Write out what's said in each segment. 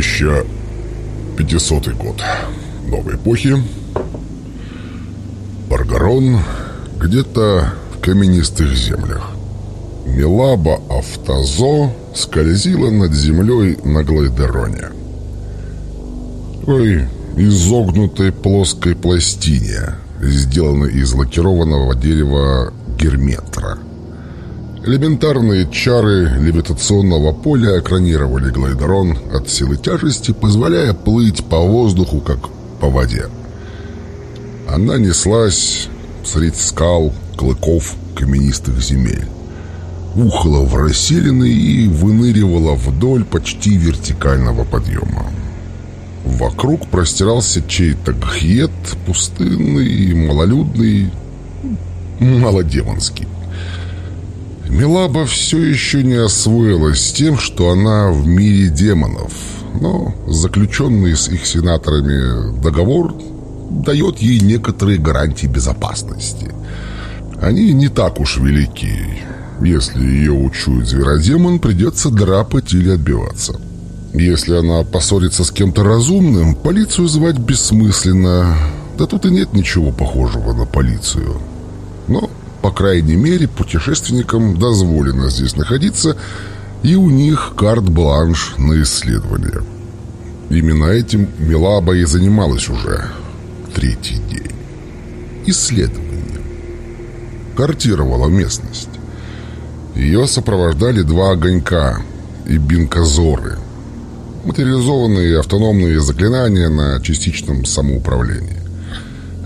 1500 год новой эпохи. Баргарон где-то в каменистых землях. Милаба Автозо скользила над землей на Глайдероне. Ой, изогнутой плоской пластине, сделанной из лакированного дерева герметра. Элементарные чары левитационного поля экранировали глайдерон от силы тяжести, позволяя плыть по воздуху, как по воде. Она неслась среди скал, клыков, каменистых земель. Ухала в расселины и выныривала вдоль почти вертикального подъема. Вокруг простирался чей-то гхет, пустынный, малолюдный, малодемонский. Милаба все еще не освоилась с тем, что она в мире демонов, но заключенный с их сенаторами договор дает ей некоторые гарантии безопасности. Они не так уж велики. Если ее учует зверодемон, придется драпать или отбиваться. Если она поссорится с кем-то разумным, полицию звать бессмысленно. Да тут и нет ничего похожего на полицию. По крайней мере, путешественникам дозволено здесь находиться, и у них карт-бланш на исследование. Именно этим Милаба и занималась уже третий день. Исследование. Картировала местность. Ее сопровождали два огонька и бинкозоры – материализованные автономные заклинания на частичном самоуправлении.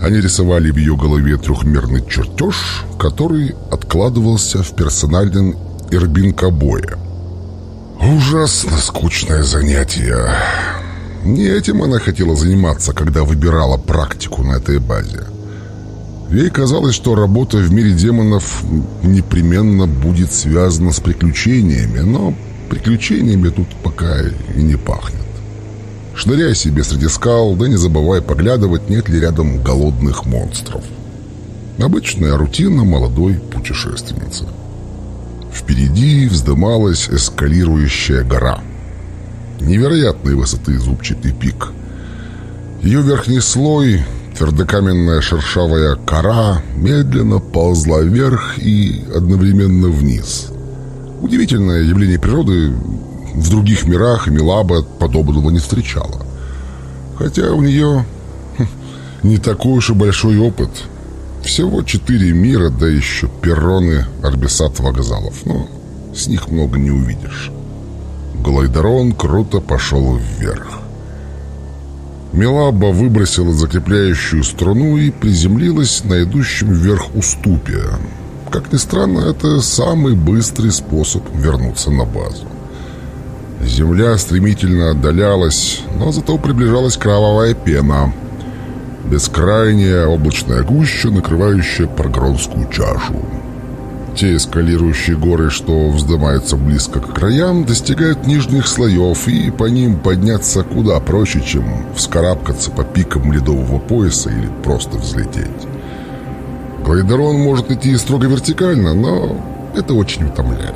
Они рисовали в ее голове трехмерный чертеж, который откладывался в персональном ирбинкобое. Ужасно скучное занятие. Не этим она хотела заниматься, когда выбирала практику на этой базе. Ей казалось, что работа в мире демонов непременно будет связана с приключениями, но Приключениями тут пока и не пахнет. Шныряй себе среди скал, да не забывай поглядывать, нет ли рядом голодных монстров. Обычная рутина молодой путешественницы. Впереди вздымалась эскалирующая гора. Невероятной высоты зубчатый пик. Ее верхний слой, твердокаменная шершавая кора, медленно ползла вверх и одновременно вниз – Удивительное явление природы в других мирах Милаба подобного не встречала. Хотя у нее хм, не такой уж и большой опыт. Всего четыре мира, да еще перроны Арбисат вокзалов. Но с них много не увидишь. Глайдерон круто пошел вверх. Милаба выбросила закрепляющую струну и приземлилась на идущем вверх уступе, как ни странно, это самый быстрый способ вернуться на базу. Земля стремительно отдалялась, но зато приближалась кровавая пена. Бескрайняя облачная гуща, накрывающая прогронскую чашу. Те эскалирующие горы, что вздымаются близко к краям, достигают нижних слоев, и по ним подняться куда проще, чем вскарабкаться по пикам ледового пояса или просто взлететь. Глайдерон может идти строго вертикально, но это очень утомляет.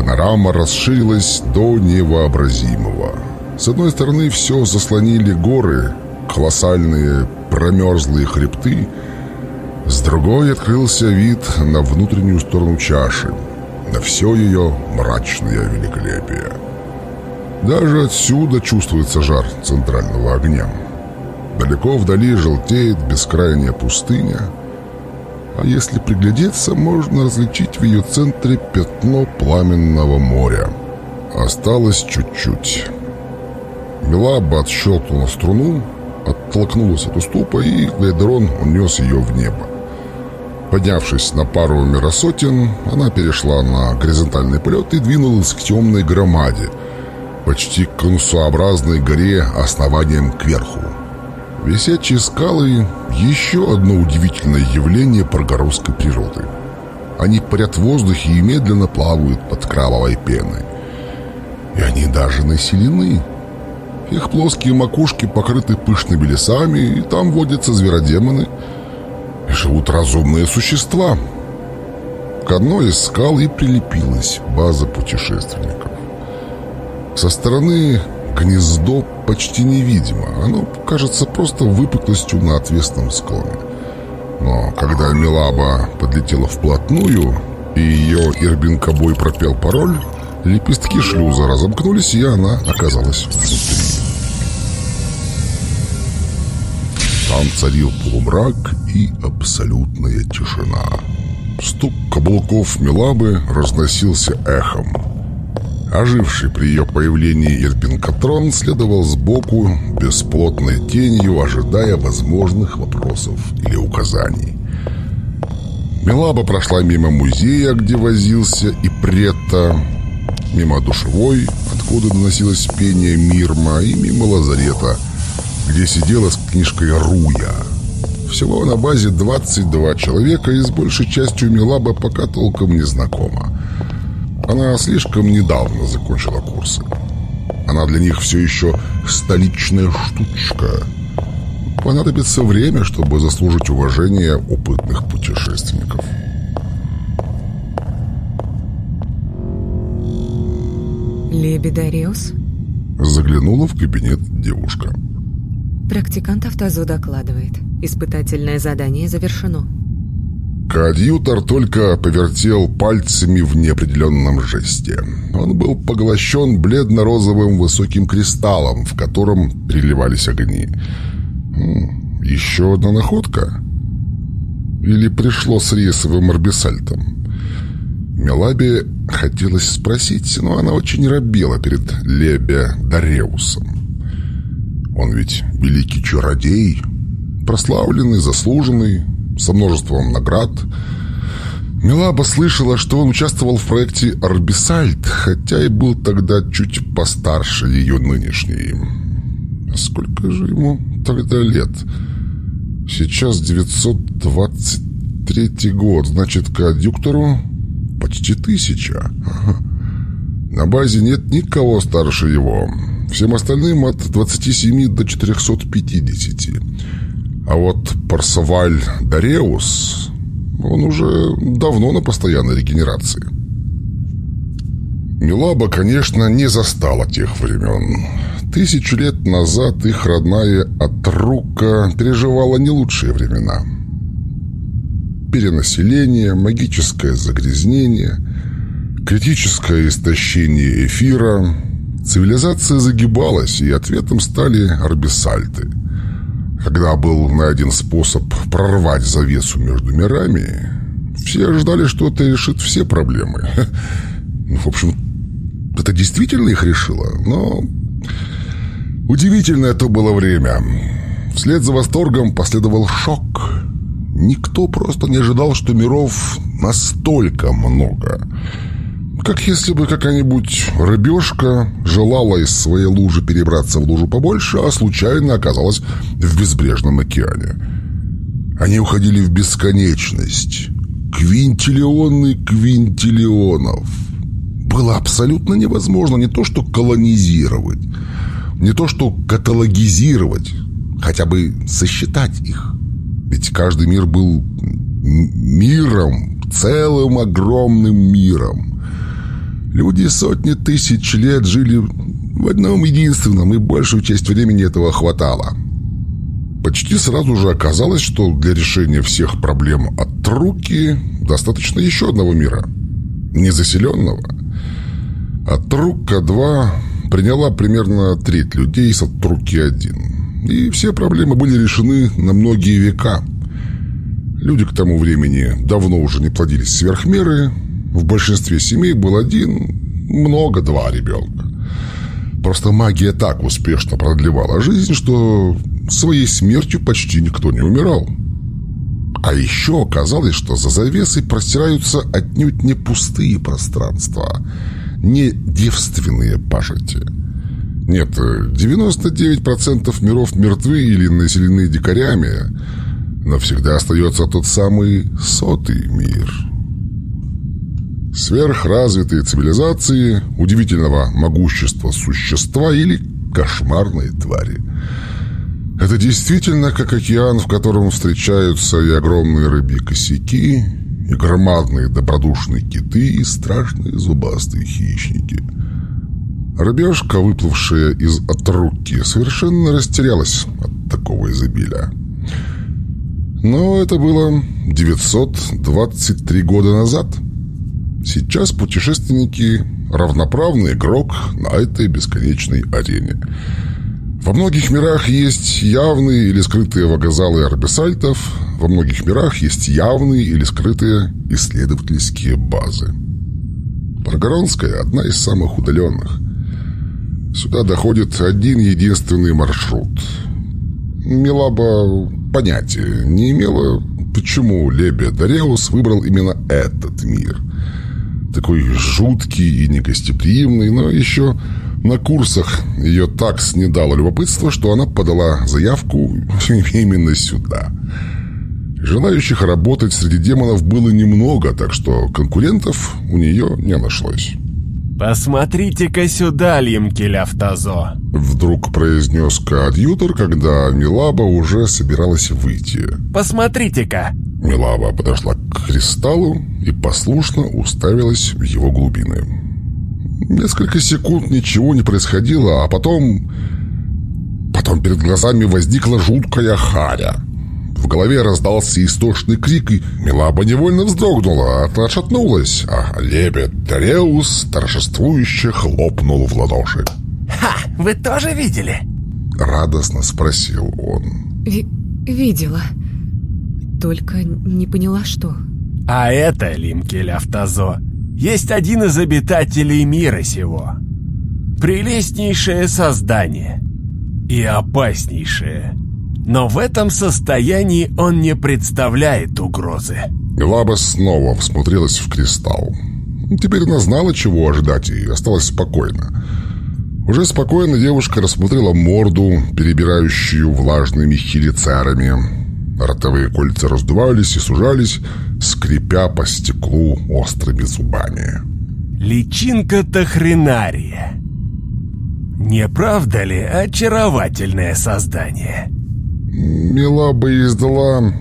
Панорама расширилась до невообразимого. С одной стороны все заслонили горы, колоссальные промерзлые хребты, с другой открылся вид на внутреннюю сторону чаши, на все ее мрачное великолепие. Даже отсюда чувствуется жар центрального огня. Далеко вдали желтеет бескрайняя пустыня – а если приглядеться, можно различить в ее центре пятно пламенного моря. Осталось чуть-чуть. Мелаба отщелкнула струну, оттолкнулась от уступа, и Глейдрон унес ее в небо. Поднявшись на пару миросотен, она перешла на горизонтальный полет и двинулась к темной громаде, почти конусообразной горе основанием кверху. Висячие скалы – еще одно удивительное явление прогородской природы. Они парят в воздухе и медленно плавают под кровавой пеной. И они даже населены. Их плоские макушки покрыты пышными лесами, и там водятся зверодемоны. И живут разумные существа. К одной из скал и прилепилась база путешественников. Со стороны гнездо почти невидимо. Оно кажется просто выпуклостью на отвесном склоне. Но когда Милаба подлетела вплотную, и ее Ирбин-кобой пропел пароль, лепестки шлюза разомкнулись, и она оказалась внутри. Там царил полумрак и абсолютная тишина. Стук каблуков Милабы разносился эхом. Оживший при ее появлении Ирбинкатрон следовал сбоку, бесплотной тенью, ожидая возможных вопросов или указаний. Милаба прошла мимо музея, где возился и Претта, мимо душевой, откуда доносилось пение Мирма, и мимо лазарета, где сидела с книжкой Руя. Всего на базе 22 человека, и с большей частью Милаба пока толком не знакома. Она слишком недавно закончила курсы. Она для них все еще столичная штучка. Понадобится время, чтобы заслужить уважение опытных путешественников. Лебедариус? Заглянула в кабинет девушка. Практикант автозу докладывает. Испытательное задание завершено. Коадьютор только повертел пальцами в неопределенном жесте. Он был поглощен бледно-розовым высоким кристаллом, в котором переливались огни. Еще одна находка? Или пришло с рейсовым арбисальтом? Мелабе хотелось спросить, но она очень робела перед Лебе Дареусом. Он ведь великий чародей, прославленный, заслуженный, со множеством наград. Милаба слышала, что он участвовал в проекте «Арбисальт», хотя и был тогда чуть постарше ее нынешней. Сколько же ему тогда лет? Сейчас 923 год, значит, коадюктору почти тысяча. На базе нет никого старше его. Всем остальным от 27 до 450. А вот Парсаваль Дареус, он уже давно на постоянной регенерации. Милаба, конечно, не застала тех времен. Тысячу лет назад их родная Атрука переживала не лучшие времена. Перенаселение, магическое загрязнение, критическое истощение эфира. Цивилизация загибалась, и ответом стали арбисальты – когда был найден способ прорвать завесу между мирами, все ожидали, что это решит все проблемы. Ну, в общем, это действительно их решило, но... Удивительное это было время. Вслед за восторгом последовал шок. Никто просто не ожидал, что миров настолько много. Как если бы какая-нибудь рыбешка желала из своей лужи перебраться в лужу побольше, а случайно оказалась в безбрежном океане. Они уходили в бесконечность. Квинтиллионы квинтиллионов. Было абсолютно невозможно не то что колонизировать, не то что каталогизировать, хотя бы сосчитать их. Ведь каждый мир был миром, целым огромным миром. Люди сотни тысяч лет жили в одном единственном, и большую часть времени этого хватало. Почти сразу же оказалось, что для решения всех проблем от руки достаточно еще одного мира, незаселенного. От Рука-2 приняла примерно треть людей с Атруки-1. И все проблемы были решены на многие века. Люди к тому времени давно уже не плодились сверх меры, в большинстве семей был один, много два ребенка. Просто магия так успешно продлевала жизнь, что своей смертью почти никто не умирал. А еще оказалось, что за завесой простираются отнюдь не пустые пространства, не девственные пажити. Нет, 99% миров мертвы или населены дикарями, но всегда остается тот самый сотый мир – сверхразвитые цивилизации, удивительного могущества существа или кошмарные твари. Это действительно как океан, в котором встречаются и огромные рыбьи косяки, и громадные добродушные киты, и страшные зубастые хищники. Рыбешка, выплывшая из отрубки, совершенно растерялась от такого изобилия. Но это было 923 года назад. Сейчас путешественники – равноправный игрок на этой бесконечной арене. Во многих мирах есть явные или скрытые вагозалы арбисальтов, во многих мирах есть явные или скрытые исследовательские базы. Прогоронская – одна из самых удаленных. Сюда доходит один единственный маршрут. Милаба понятия не имела, почему Лебе Дареус выбрал именно этот мир. Такой жуткий и негостеприимный, но еще на курсах ее так снедало любопытство, что она подала заявку именно сюда. Желающих работать среди демонов было немного, так что конкурентов у нее не нашлось. «Посмотрите-ка сюда, Лимкель Автозо!» Вдруг произнес коадьютор, когда Милаба уже собиралась выйти. «Посмотрите-ка!» Милаба подошла к кристаллу и послушно уставилась в его глубины. Несколько секунд ничего не происходило, а потом... Потом перед глазами возникла жуткая харя. В голове раздался истошный крик, и Милаба невольно вздрогнула, а отшатнулась, а лебедь Тареус торжествующе хлопнул в ладоши. «Ха! Вы тоже видели?» Радостно спросил он. Ви видела. Только не поняла, что. А это, Лимкель Автозо, есть один из обитателей мира сего. Прелестнейшее создание. И опаснейшее. Но в этом состоянии он не представляет угрозы. Лаба снова всмотрелась в кристалл. Теперь она знала, чего ожидать, и осталась спокойна. Уже спокойно девушка рассмотрела морду, перебирающую влажными хелицерами. Ротовые кольца раздувались и сужались, скрипя по стеклу острыми зубами. Личинка-то хренария. Не правда ли очаровательное создание? Мелаба издала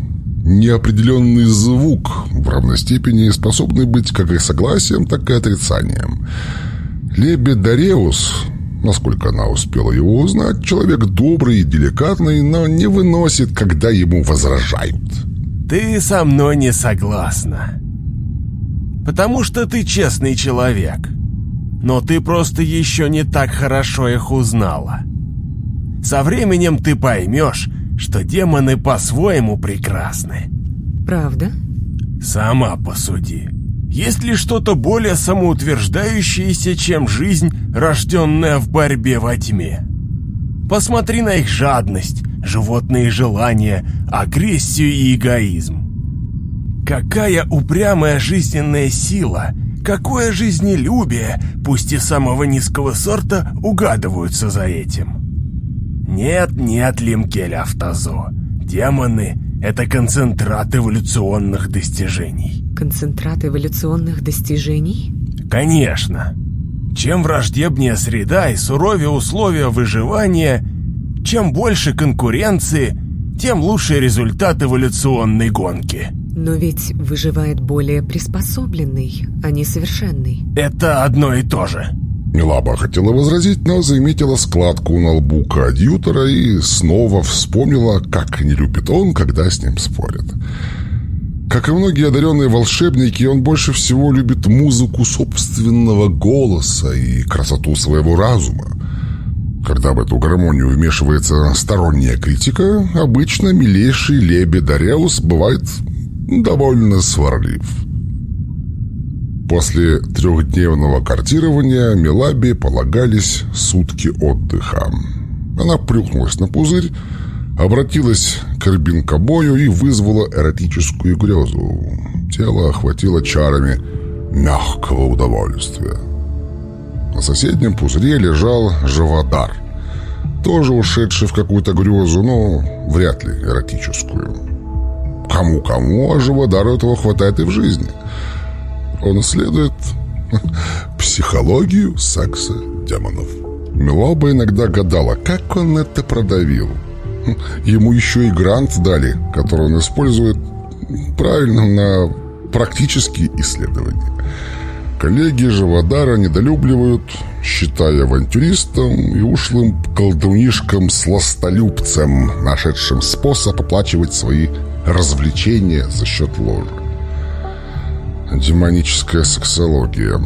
неопределенный звук, в равной степени способный быть как и согласием, так и отрицанием. Лебедь Дареус, насколько она успела его узнать, человек добрый и деликатный, но не выносит, когда ему возражают. Ты со мной не согласна. Потому что ты честный человек. Но ты просто еще не так хорошо их узнала. Со временем ты поймешь, что демоны по-своему прекрасны. Правда? Сама посуди. Есть ли что-то более самоутверждающееся, чем жизнь, рожденная в борьбе во тьме? Посмотри на их жадность, животные желания, агрессию и эгоизм. Какая упрямая жизненная сила, какое жизнелюбие, пусть и самого низкого сорта, угадываются за этим. Нет, нет, Лимкель Автозо. Демоны — это концентрат эволюционных достижений. Концентрат эволюционных достижений? Конечно. Чем враждебнее среда и суровее условия выживания, чем больше конкуренции, тем лучше результат эволюционной гонки. Но ведь выживает более приспособленный, а не совершенный. Это одно и то же. Милаба хотела возразить, но заметила складку на лбу коадьютора и снова вспомнила, как не любит он, когда с ним спорят. Как и многие одаренные волшебники, он больше всего любит музыку собственного голоса и красоту своего разума. Когда в эту гармонию вмешивается сторонняя критика, обычно милейший Лебе Дареус бывает довольно сварлив. После трехдневного картирования Мелабе полагались сутки отдыха. Она плюхнулась на пузырь, обратилась к Рбинкобою и вызвала эротическую грезу. Тело охватило чарами мягкого удовольствия. На соседнем пузыре лежал Живодар, тоже ушедший в какую-то грезу, но вряд ли эротическую. Кому-кому, а Живодару этого хватает и в жизни – он исследует психологию секса демонов. Мелоба иногда гадала, как он это продавил. Ему еще и грант дали, который он использует правильно на практические исследования. Коллеги Живодара недолюбливают, считая авантюристом и ушлым колдунишком-сластолюбцем, нашедшим способ оплачивать свои развлечения за счет ложи. Демоническая сексология.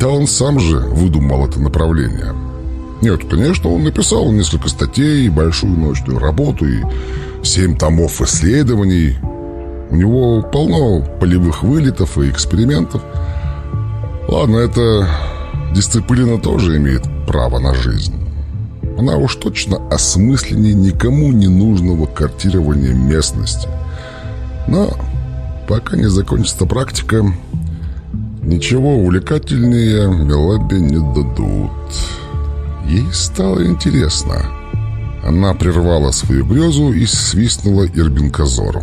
Да он сам же выдумал это направление. Нет, конечно, он написал несколько статей, большую научную работу и семь томов исследований. У него полно полевых вылетов и экспериментов. Ладно, эта дисциплина тоже имеет право на жизнь. Она уж точно осмысленнее никому не нужного картирования местности. Но пока не закончится практика, ничего увлекательнее Мелабе не дадут. Ей стало интересно. Она прервала свою грезу и свистнула Ирбинказору.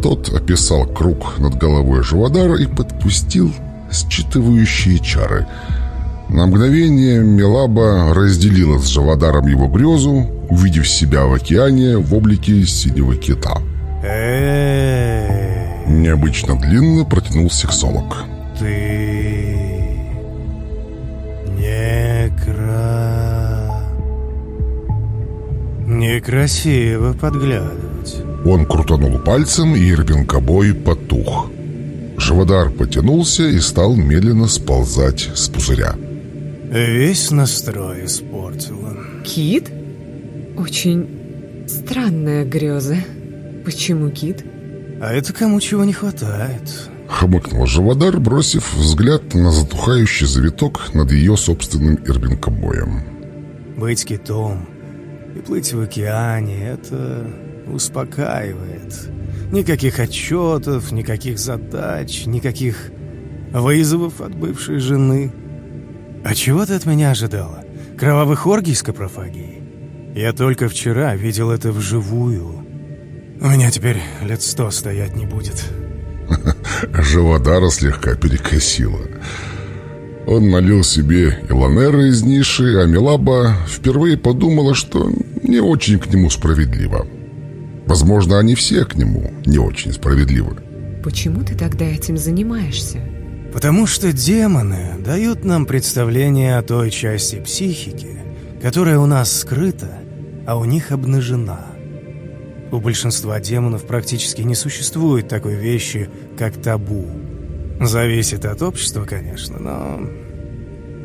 Тот описал круг над головой Жувадара и подпустил считывающие чары. На мгновение Мелаба разделила с Жавадаром его грезу, увидев себя в океане в облике синего кита. Необычно длинно протянул сексолог. Ты... Некро... Некрасиво подглядывать. Он крутанул пальцем, и Ирбинкобой потух. Живодар потянулся и стал медленно сползать с пузыря. Весь настрой испортила. Кит? Очень странная греза. Почему кит? А это кому чего не хватает. Хмыкнул Живодар, бросив взгляд на затухающий завиток над ее собственным Ирбинкобоем. Быть китом и плыть в океане — это успокаивает. Никаких отчетов, никаких задач, никаких вызовов от бывшей жены. А чего ты от меня ожидала? Кровавых оргий с капрофагией? Я только вчера видел это вживую. У меня теперь лет сто стоять не будет. Живодара слегка перекосило. Он налил себе Илонера из ниши, а Милаба впервые подумала, что не очень к нему справедливо. Возможно, они все к нему не очень справедливы. Почему ты тогда этим занимаешься? Потому что демоны дают нам представление о той части психики, которая у нас скрыта, а у них обнажена. У большинства демонов практически не существует такой вещи, как табу. Зависит от общества, конечно, но...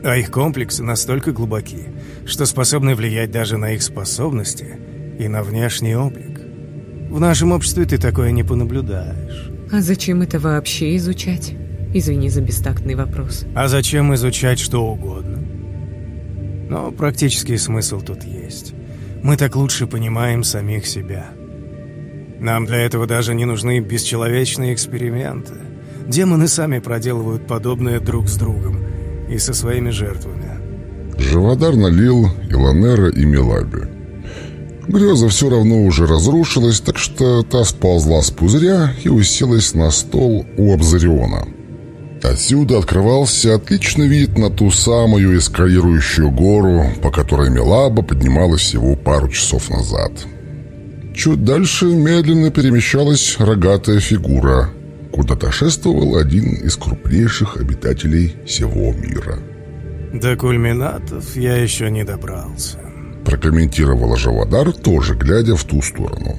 А их комплексы настолько глубоки, что способны влиять даже на их способности и на внешний облик. В нашем обществе ты такое не понаблюдаешь. А зачем это вообще изучать? Извини за бестактный вопрос. А зачем изучать что угодно? Но практический смысл тут есть. Мы так лучше понимаем самих себя. Нам для этого даже не нужны бесчеловечные эксперименты. Демоны сами проделывают подобное друг с другом и со своими жертвами. Живодар налил Илонера и Милаби. Греза все равно уже разрушилась, так что та сползла с пузыря и уселась на стол у Абзариона. Отсюда открывался отличный вид на ту самую эскалирующую гору, по которой Мелаба поднималась всего пару часов назад. Чуть дальше медленно перемещалась рогатая фигура, куда-то шествовал один из крупнейших обитателей всего мира. До кульминатов я еще не добрался прокомментировала Жавадар, тоже глядя в ту сторону.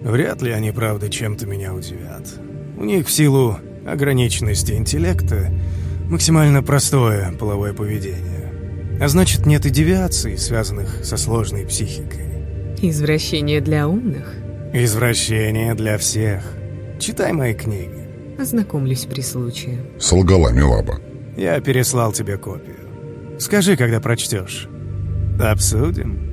Вряд ли они, правда, чем-то меня удивят. У них в силу ограниченности интеллекта максимально простое половое поведение. А значит, нет и девиаций, связанных со сложной психикой. Извращение для умных? Извращение для всех. Читай мои книги. Ознакомлюсь при случае. Солгала Милаба. Я переслал тебе копию. Скажи, когда прочтешь. Обсудим.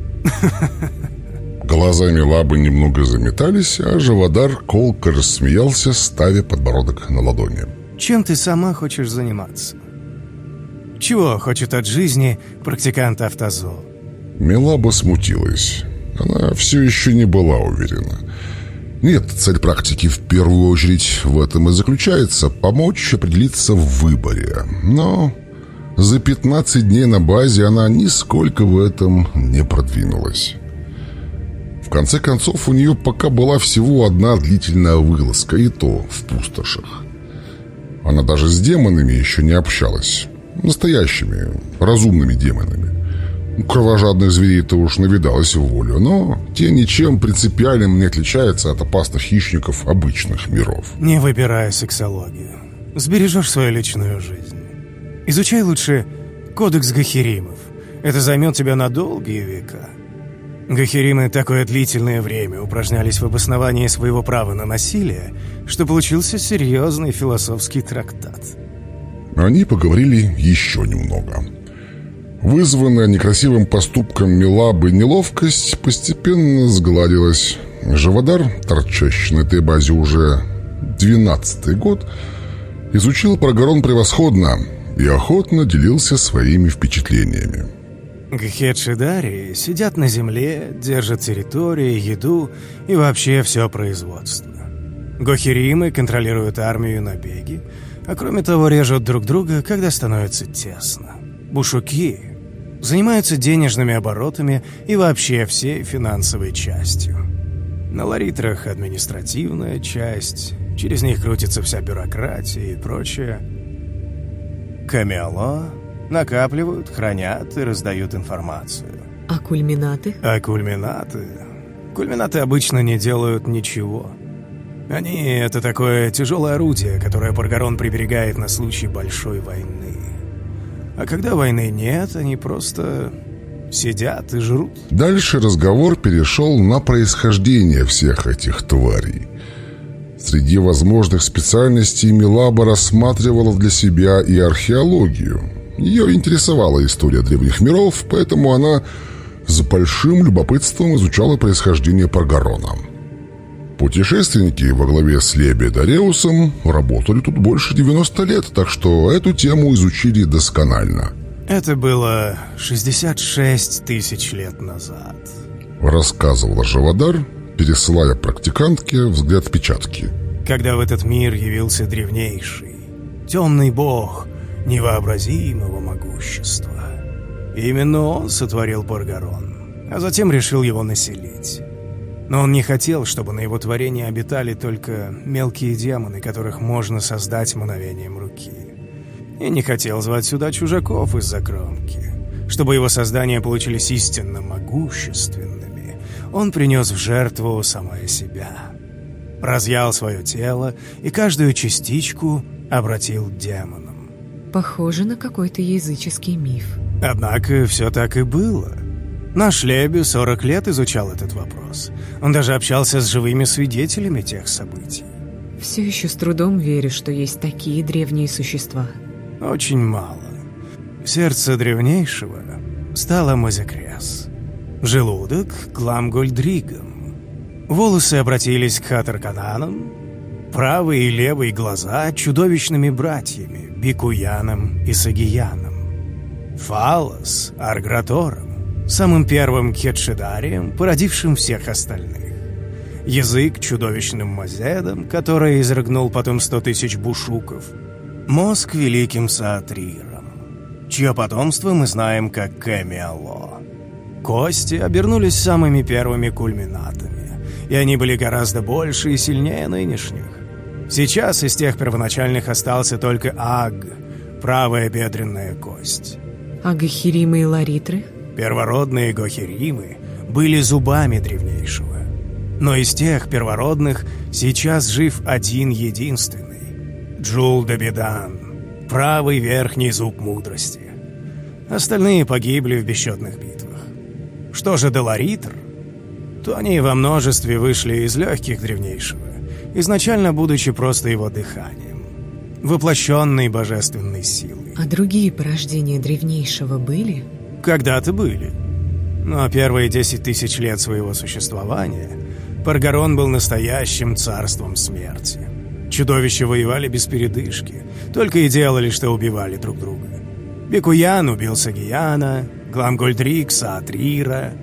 Глазами лабы немного заметались, а Живодар колко рассмеялся, ставя подбородок на ладони. «Чем ты сама хочешь заниматься? Чего хочет от жизни практикант автозол?» Мелаба смутилась. Она все еще не была уверена. Нет, цель практики в первую очередь в этом и заключается – помочь определиться в выборе. Но за 15 дней на базе она нисколько в этом не продвинулась. В конце концов, у нее пока была всего одна длительная вылазка, и то в пустошах. Она даже с демонами еще не общалась. Настоящими, разумными демонами. Кровожадных зверей-то уж навидалась в волю, но те ничем принципиальным не отличаются от опасных хищников обычных миров. Не выбирай сексологию. Сбережешь свою личную жизнь. Изучай лучше кодекс Гахиримов. Это займет тебя на долгие века. Гахиримы такое длительное время упражнялись в обосновании своего права на насилие, что получился серьезный философский трактат. Они поговорили еще немного. Вызванная некрасивым поступком Милабы неловкость постепенно сгладилась. Живодар, торчащий на этой базе уже двенадцатый год, изучил Прогорон превосходно и охотно делился своими впечатлениями. Гхедшидари сидят на земле, держат территории, еду и вообще все производство. Гохиримы контролируют армию и набеги, а кроме того режут друг друга, когда становится тесно. Бушуки занимаются денежными оборотами и вообще всей финансовой частью. На ларитрах административная часть, через них крутится вся бюрократия и прочее. Камело накапливают, хранят и раздают информацию. А кульминаты? А кульминаты? Кульминаты обычно не делают ничего. Они — это такое тяжелое орудие, которое Паргарон приберегает на случай большой войны. А когда войны нет, они просто сидят и жрут. Дальше разговор перешел на происхождение всех этих тварей. Среди возможных специальностей Милаба рассматривала для себя и археологию. Ее интересовала история древних миров, поэтому она с большим любопытством изучала происхождение Паргарона. Путешественники во главе с Леби Дареусом работали тут больше 90 лет, так что эту тему изучили досконально. Это было 66 тысяч лет назад. Рассказывала Живодар, пересылая практикантке взгляд печатки. Когда в этот мир явился древнейший, темный бог невообразимого могущества. Именно он сотворил Паргарон, а затем решил его населить. Но он не хотел, чтобы на его творении обитали только мелкие демоны, которых можно создать мгновением руки. И не хотел звать сюда чужаков из-за кромки. Чтобы его создания получились истинно могущественными, он принес в жертву самое себя. Разъял свое тело и каждую частичку обратил демонам. Похоже на какой-то языческий миф. Однако все так и было — Наш Леби 40 лет изучал этот вопрос. Он даже общался с живыми свидетелями тех событий. Все еще с трудом верю, что есть такие древние существа. Очень мало. Сердце древнейшего стало Мазекрес. Желудок — Гламгольдригом. Волосы обратились к Хатаркананам. Правые и левые глаза — чудовищными братьями Бикуяном и Сагияном. Фалос — Аргратором самым первым хедшидарием, породившим всех остальных. Язык чудовищным мазедом, который изрыгнул потом сто тысяч бушуков. Мозг великим саатриром, чье потомство мы знаем как Кэмиало. Кости обернулись самыми первыми кульминатами, и они были гораздо больше и сильнее нынешних. Сейчас из тех первоначальных остался только Аг, правая бедренная кость. А Гахиримы и Ларитры? Первородные гохеримы были зубами древнейшего. Но из тех первородных сейчас жив один единственный — Джул Дабидан, правый верхний зуб мудрости. Остальные погибли в бесчетных битвах. Что же до Ларитр, то они во множестве вышли из легких древнейшего, изначально будучи просто его дыханием, воплощенной божественной силой. А другие порождения древнейшего были? — когда-то были. Но первые десять тысяч лет своего существования Паргарон был настоящим царством смерти. Чудовища воевали без передышки, только и делали, что убивали друг друга. Бекуян убил Сагияна, Гламгольдрик — Саатрира,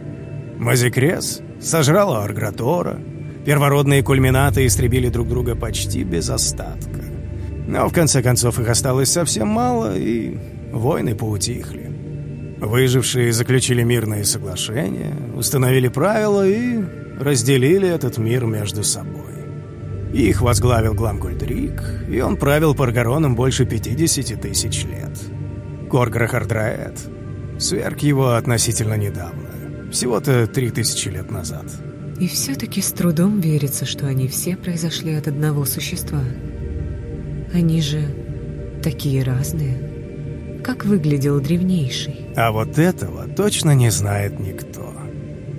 Мазикрес сожрал Аргратора, первородные кульминаты истребили друг друга почти без остатка. Но в конце концов их осталось совсем мало, и войны поутихли. Выжившие заключили мирные соглашения, установили правила и разделили этот мир между собой. Их возглавил Гламгульдрик, и он правил Паргароном больше 50 тысяч лет. Корграхардраэт сверг его относительно недавно, всего-то три тысячи лет назад. И все-таки с трудом верится, что они все произошли от одного существа. Они же такие разные. Как выглядел древнейший? А вот этого точно не знает никто.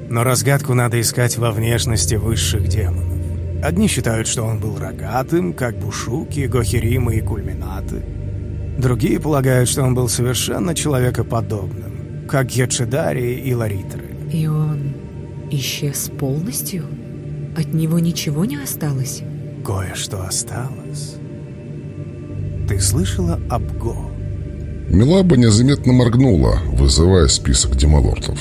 Но разгадку надо искать во внешности высших демонов. Одни считают, что он был рогатым, как Бушуки, Гохиримы и Кульминаты. Другие полагают, что он был совершенно человекоподобным, как Гетшедари и Ларитеры. И он исчез полностью? От него ничего не осталось? Кое-что осталось. Ты слышала об Го? Милаба незаметно моргнула, вызывая список демолортов.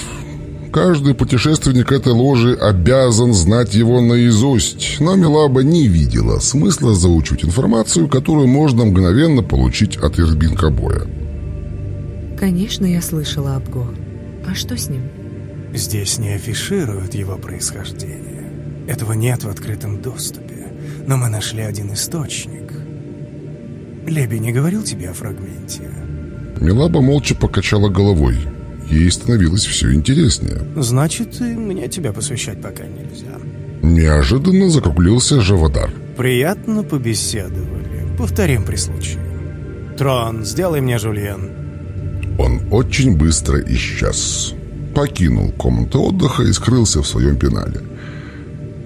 Каждый путешественник этой ложи обязан знать его наизусть, но Милаба не видела смысла заучить информацию, которую можно мгновенно получить от Ирбинка Боя. Конечно, я слышала об Го. А что с ним? Здесь не афишируют его происхождение. Этого нет в открытом доступе. Но мы нашли один источник. Леби не говорил тебе о фрагменте? Милаба молча покачала головой. Ей становилось все интереснее. Значит, и мне тебя посвящать пока нельзя. Неожиданно закруглился Жавадар. Приятно побеседовали. Повторим при случае. Трон, сделай мне жульен. Он очень быстро исчез. Покинул комнату отдыха и скрылся в своем пенале.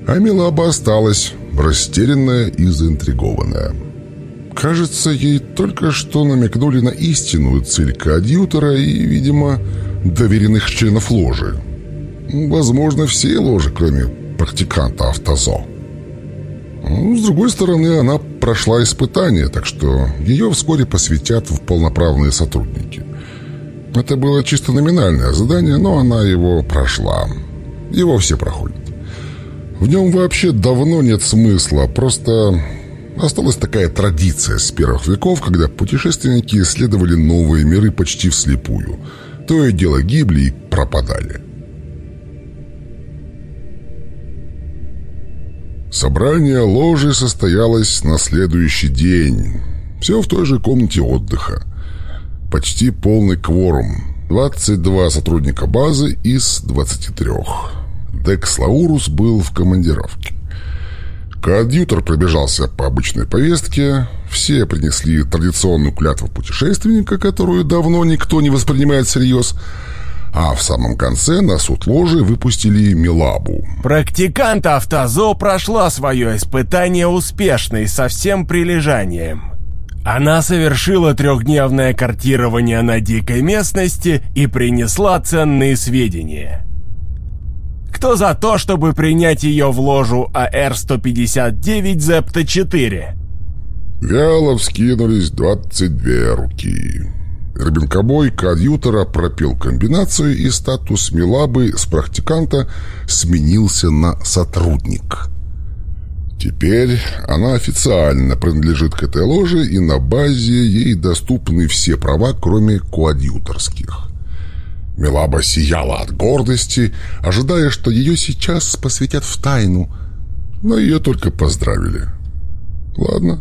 А Милаба осталась, растерянная и заинтригованная. Кажется, ей только что намекнули на истинную цель коадьютора и, видимо, доверенных членов ложи. Возможно, все ложи, кроме практиканта автозо. Ну, с другой стороны, она прошла испытание, так что ее вскоре посвятят в полноправные сотрудники. Это было чисто номинальное задание, но она его прошла. Его все проходят. В нем вообще давно нет смысла, просто осталась такая традиция с первых веков, когда путешественники исследовали новые миры почти вслепую – то и дело гибли и пропадали. Собрание ложи состоялось на следующий день. Все в той же комнате отдыха. Почти полный кворум. 22 сотрудника базы из 23. Декс Лаурус был в командировке. Коадьютор пробежался по обычной повестке, все принесли традиционную клятву путешественника, которую давно никто не воспринимает всерьез, а в самом конце на суд ложи выпустили Милабу. Практикант Автозо прошла свое испытание успешно и со всем прилежанием. Она совершила трехдневное картирование на дикой местности и принесла ценные сведения. Кто за то, чтобы принять ее в ложу АР-159 Зепта-4? Вяло вскинулись 22 руки. Рабинкобой кадьютора пропил комбинацию, и статус Милабы с практиканта сменился на сотрудник. Теперь она официально принадлежит к этой ложе, и на базе ей доступны все права, кроме коадьюторских. Милаба сияла от гордости, ожидая, что ее сейчас посвятят в тайну, но ее только поздравили. Ладно.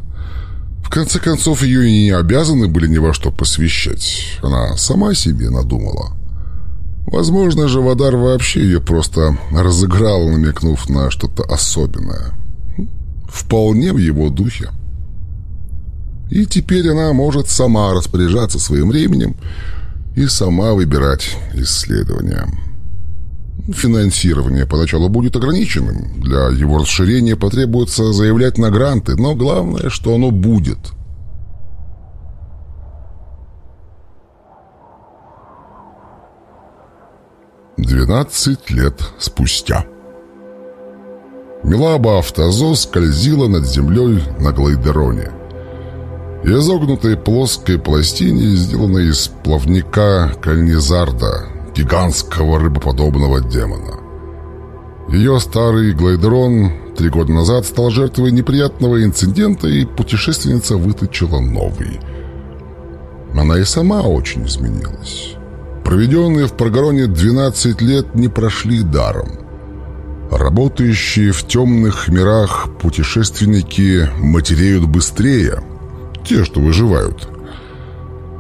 В конце концов, ее и не обязаны были ни во что посвящать. Она сама себе надумала. Возможно, же Вадар вообще ее просто разыграл, намекнув на что-то особенное. Вполне в его духе. И теперь она может сама распоряжаться своим временем, и сама выбирать исследования. Финансирование поначалу будет ограниченным. Для его расширения потребуется заявлять на гранты, но главное, что оно будет. Двенадцать лет спустя. Милаба Автозо скользила над землей на Глайдероне изогнутой плоской пластине, сделанной из плавника кальнизарда, гигантского рыбоподобного демона. Ее старый глайдерон три года назад стал жертвой неприятного инцидента, и путешественница выточила новый. Она и сама очень изменилась. Проведенные в Прогороне 12 лет не прошли даром. Работающие в темных мирах путешественники матереют быстрее, те, что выживают.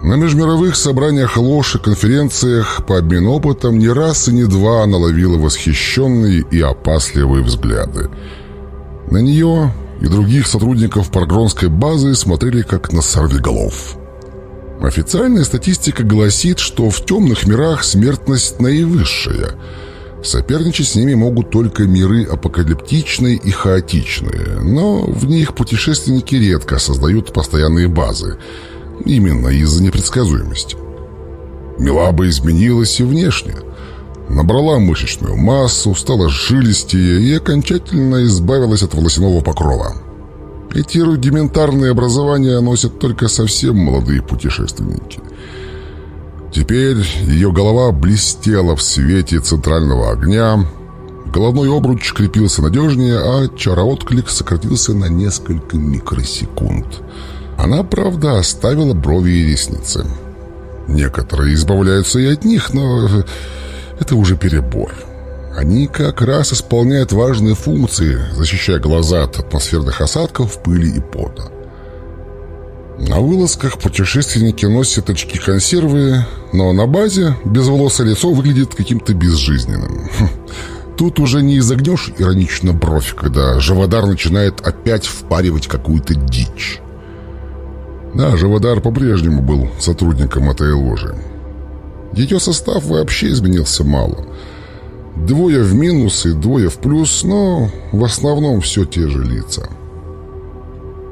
На межмировых собраниях ложь и конференциях по обмену опытом не раз и не два она ловила восхищенные и опасливые взгляды. На нее и других сотрудников Паргронской базы смотрели как на сорвиголов. Официальная статистика гласит, что в темных мирах смертность наивысшая. Соперничать с ними могут только миры апокалиптичные и хаотичные, но в них путешественники редко создают постоянные базы, именно из-за непредсказуемости. Милаба изменилась и внешне. Набрала мышечную массу, стала жилистее и окончательно избавилась от волосяного покрова. Эти рудиментарные образования носят только совсем молодые путешественники. Теперь ее голова блестела в свете центрального огня, головной обруч крепился надежнее, а чароотклик сократился на несколько микросекунд. Она, правда, оставила брови и ресницы. Некоторые избавляются и от них, но это уже перебор. Они как раз исполняют важные функции, защищая глаза от атмосферных осадков, пыли и пота. На вылазках путешественники носят очки-консервы, но на базе безволосое лицо выглядит каким-то безжизненным. Хм. Тут уже не изогнешь иронично бровь, когда Живодар начинает опять впаривать какую-то дичь. Да, Живодар по-прежнему был сотрудником этой ложи. Ее состав вообще изменился мало. Двое в минус и двое в плюс, но в основном все те же лица.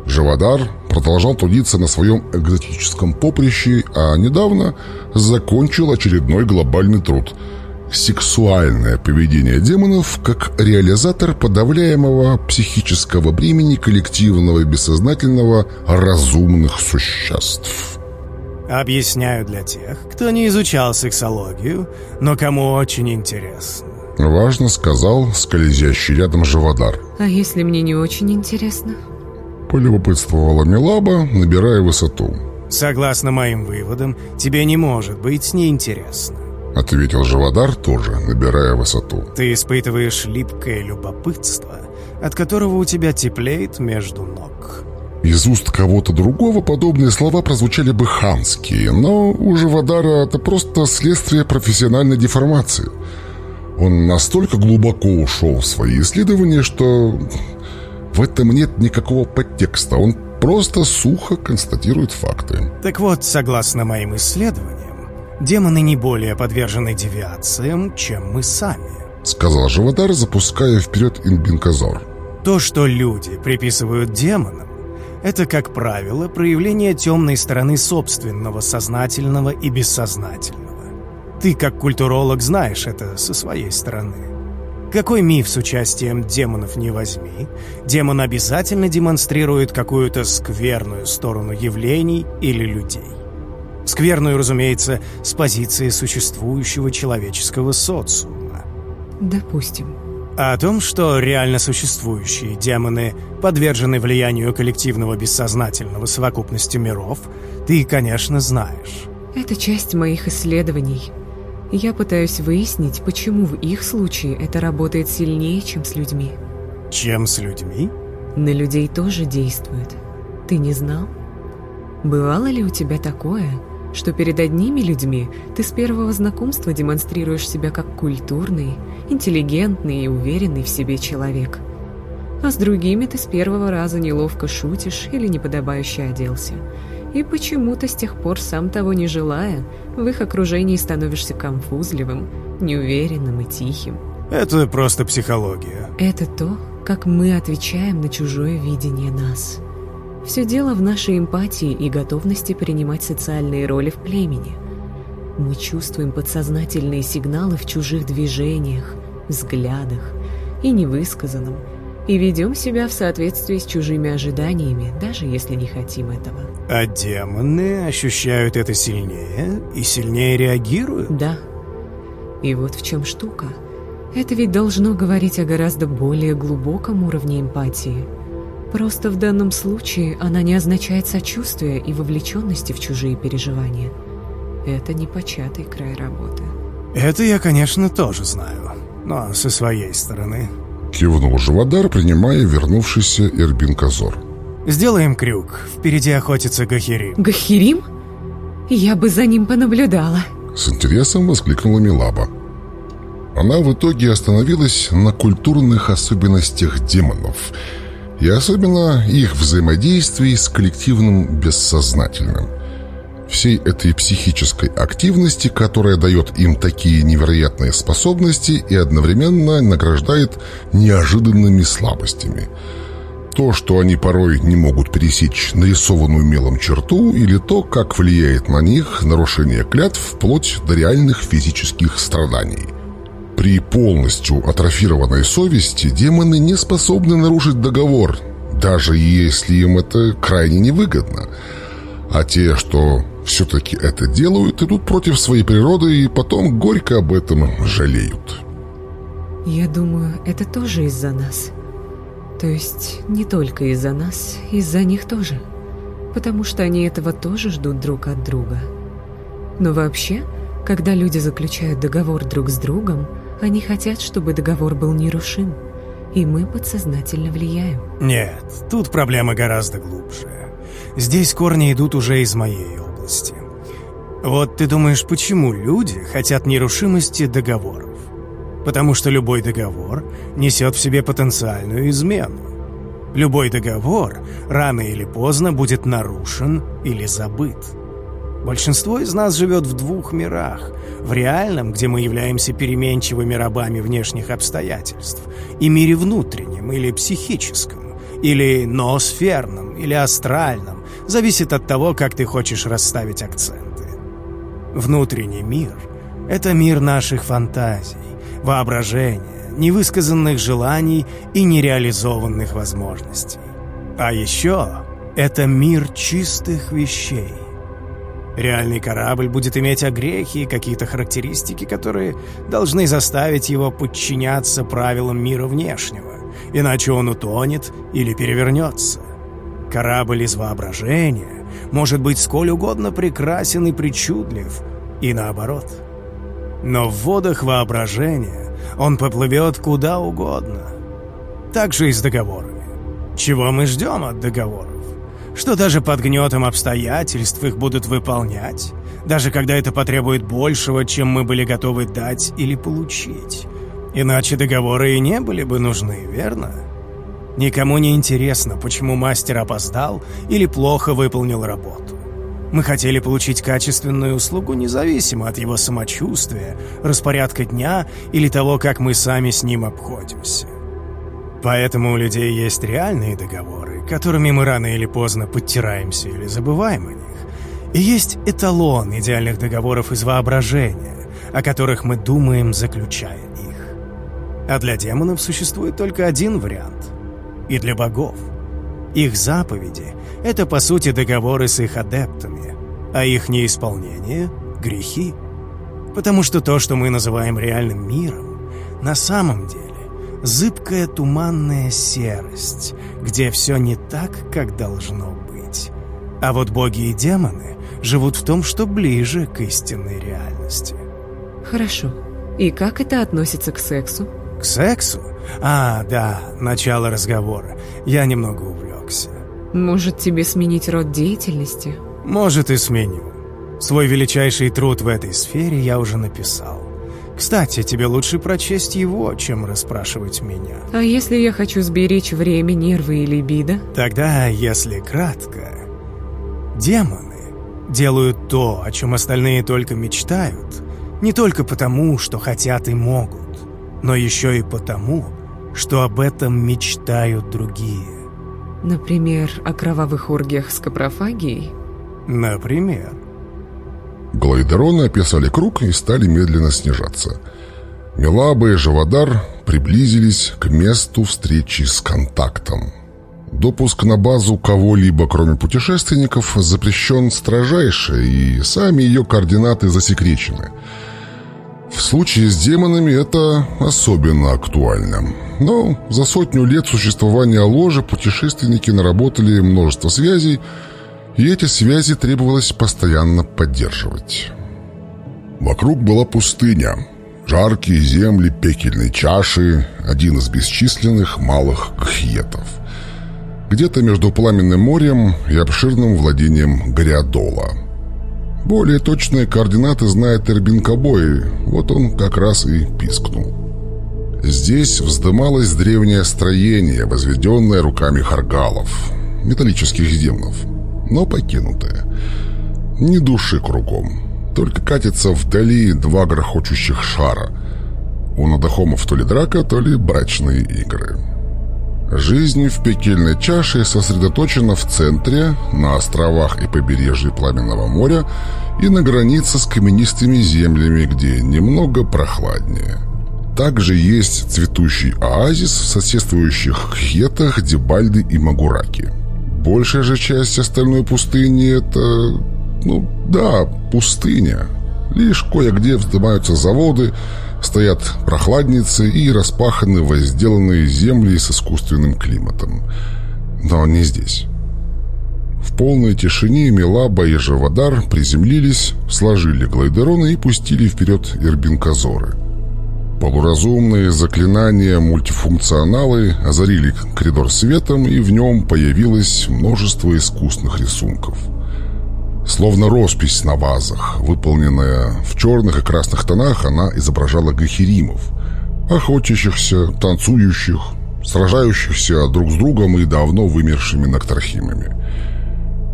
Живодар продолжал трудиться на своем экзотическом поприще, а недавно закончил очередной глобальный труд «Сексуальное поведение демонов как реализатор подавляемого психического бремени коллективного и бессознательного разумных существ». Объясняю для тех, кто не изучал сексологию, но кому очень интересно. Важно сказал скользящий рядом Живодар. А если мне не очень интересно? Полюбопытствовала Милаба, набирая высоту. Согласно моим выводам, тебе не может быть неинтересно. Ответил Живодар тоже, набирая высоту. Ты испытываешь липкое любопытство, от которого у тебя теплеет между ног. Из уст кого-то другого подобные слова прозвучали бы хамские, но у Живодара это просто следствие профессиональной деформации. Он настолько глубоко ушел в свои исследования, что в этом нет никакого подтекста. Он просто сухо констатирует факты. Так вот, согласно моим исследованиям, демоны не более подвержены девиациям, чем мы сами. Сказал Живодар, запуская вперед инбинказор. То, что люди приписывают демонам, это, как правило, проявление темной стороны собственного сознательного и бессознательного. Ты, как культуролог, знаешь это со своей стороны. Какой миф с участием демонов не возьми, демон обязательно демонстрирует какую-то скверную сторону явлений или людей. Скверную, разумеется, с позиции существующего человеческого социума. Допустим. А о том, что реально существующие демоны подвержены влиянию коллективного бессознательного совокупности миров, ты, конечно, знаешь. Это часть моих исследований. Я пытаюсь выяснить, почему в их случае это работает сильнее, чем с людьми. Чем с людьми? На людей тоже действует. Ты не знал? Бывало ли у тебя такое, что перед одними людьми ты с первого знакомства демонстрируешь себя как культурный, интеллигентный и уверенный в себе человек. А с другими ты с первого раза неловко шутишь или неподобающе оделся. И почему-то с тех пор, сам того не желая, в их окружении становишься конфузливым, неуверенным и тихим. Это просто психология. Это то, как мы отвечаем на чужое видение нас. Все дело в нашей эмпатии и готовности принимать социальные роли в племени. Мы чувствуем подсознательные сигналы в чужих движениях, взглядах и невысказанном, и ведем себя в соответствии с чужими ожиданиями, даже если не хотим этого. А демоны ощущают это сильнее и сильнее реагируют? Да. И вот в чем штука. Это ведь должно говорить о гораздо более глубоком уровне эмпатии – Просто в данном случае она не означает сочувствия и вовлеченности в чужие переживания. Это непочатый край работы. Это я, конечно, тоже знаю. Но со своей стороны. Кивнул Живодар, принимая вернувшийся Эрбинказор. «Сделаем крюк. Впереди охотится Гахирим». «Гахирим? Я бы за ним понаблюдала». С интересом воскликнула Милаба. Она в итоге остановилась на культурных особенностях демонов и особенно их взаимодействии с коллективным бессознательным – всей этой психической активности, которая дает им такие невероятные способности и одновременно награждает неожиданными слабостями. То, что они порой не могут пересечь нарисованную мелом черту, или то, как влияет на них нарушение клятв вплоть до реальных физических страданий. При полностью атрофированной совести демоны не способны нарушить договор, даже если им это крайне невыгодно. А те, что все-таки это делают, идут против своей природы и потом горько об этом жалеют. Я думаю, это тоже из-за нас. То есть не только из-за нас, из-за них тоже. Потому что они этого тоже ждут друг от друга. Но вообще, когда люди заключают договор друг с другом, они хотят, чтобы договор был нерушим. И мы подсознательно влияем. Нет, тут проблема гораздо глубже. Здесь корни идут уже из моей области. Вот ты думаешь, почему люди хотят нерушимости договоров? Потому что любой договор несет в себе потенциальную измену. Любой договор рано или поздно будет нарушен или забыт. Большинство из нас живет в двух мирах. В реальном, где мы являемся переменчивыми рабами внешних обстоятельств, и мире внутреннем или психическом, или ноосферном, или астральном, зависит от того, как ты хочешь расставить акценты. Внутренний мир — это мир наших фантазий, воображения, невысказанных желаний и нереализованных возможностей. А еще это мир чистых вещей. Реальный корабль будет иметь огрехи и какие-то характеристики, которые должны заставить его подчиняться правилам мира внешнего, иначе он утонет или перевернется. Корабль из воображения может быть сколь угодно прекрасен и причудлив, и наоборот. Но в водах воображения он поплывет куда угодно. Так же и с договорами. Чего мы ждем от договоров? Что даже под гнетом обстоятельств их будут выполнять, даже когда это потребует большего, чем мы были готовы дать или получить. Иначе договоры и не были бы нужны, верно? Никому не интересно, почему мастер опоздал или плохо выполнил работу. Мы хотели получить качественную услугу независимо от его самочувствия, распорядка дня или того, как мы сами с ним обходимся. Поэтому у людей есть реальные договоры, которыми мы рано или поздно подтираемся или забываем о них. И есть эталон идеальных договоров из воображения, о которых мы думаем, заключая их. А для демонов существует только один вариант — и для богов. Их заповеди — это, по сути, договоры с их адептами, а их неисполнение — грехи. Потому что то, что мы называем реальным миром, на самом деле зыбкая туманная серость, где все не так, как должно быть. А вот боги и демоны живут в том, что ближе к истинной реальности. Хорошо. И как это относится к сексу? К сексу? А, да, начало разговора. Я немного увлекся. Может, тебе сменить род деятельности? Может, и сменю. Свой величайший труд в этой сфере я уже написал. Кстати, тебе лучше прочесть его, чем расспрашивать меня. А если я хочу сберечь время, нервы и либидо? Тогда, если кратко, демоны делают то, о чем остальные только мечтают, не только потому, что хотят и могут, но еще и потому, что об этом мечтают другие. Например, о кровавых оргиях с капрофагией? Например. Глайдероны описали круг и стали медленно снижаться. Мелаба и Живодар приблизились к месту встречи с контактом. Допуск на базу кого-либо, кроме путешественников, запрещен строжайше, и сами ее координаты засекречены – в случае с демонами это особенно актуально. Но за сотню лет существования ложи путешественники наработали множество связей, и эти связи требовалось постоянно поддерживать. Вокруг была пустыня, Жаркие земли пекельной чаши — один из бесчисленных малых кхьетов. Где-то между Пламенным морем и обширным владением Грядола. Более точные координаты знает Эрбин Кобой, вот он как раз и пискнул. Здесь вздымалось древнее строение, возведенное руками харгалов, металлических демонов, но покинутое. Ни души кругом. Только катятся вдали два грохочущих шара. У Надахомов то ли драка, то ли брачные игры. Жизнь в пекельной чаше сосредоточена в центре, на островах и побережье Пламенного моря и на границе с каменистыми землями, где немного прохладнее. Также есть цветущий оазис в соседствующих Хетах, Дебальды и Магураки. Большая же часть остальной пустыни – это ну да, пустыня. Лишь кое-где вздымаются заводы, стоят прохладницы и распаханы возделанные земли с искусственным климатом. Но не здесь. В полной тишине Мелаба и Живодар приземлились, сложили глайдероны и пустили вперед Ирбинказоры. Полуразумные заклинания мультифункционалы озарили коридор светом, и в нем появилось множество искусных рисунков – Словно роспись на вазах, выполненная в черных и красных тонах, она изображала гахиримов, охотящихся, танцующих, сражающихся друг с другом и давно вымершими ноктрахимами.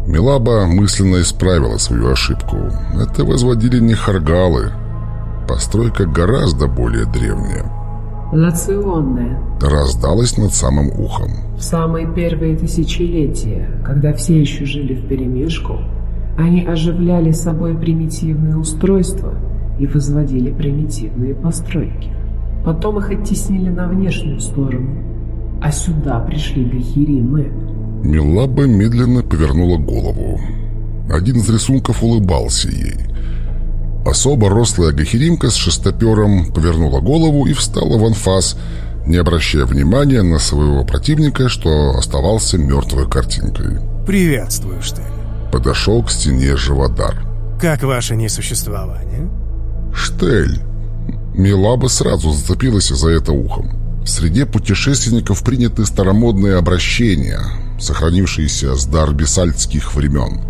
Милаба мысленно исправила свою ошибку. Это возводили не харгалы. Постройка гораздо более древняя. Лационная. Раздалась над самым ухом. В самые первые тысячелетия, когда все еще жили в перемешку, они оживляли собой примитивные устройства и возводили примитивные постройки. Потом их оттеснили на внешнюю сторону, а сюда пришли гахиримы. Милаба медленно повернула голову. Один из рисунков улыбался ей. Особо рослая гахиримка с шестопером повернула голову и встала в анфас, не обращая внимания на своего противника, что оставался мертвой картинкой. «Приветствую, Штель подошел к стене Живодар. «Как ваше несуществование?» «Штель». Милаба сразу зацепилась за это ухом. В среде путешественников приняты старомодные обращения, сохранившиеся с дарбисальтских времен.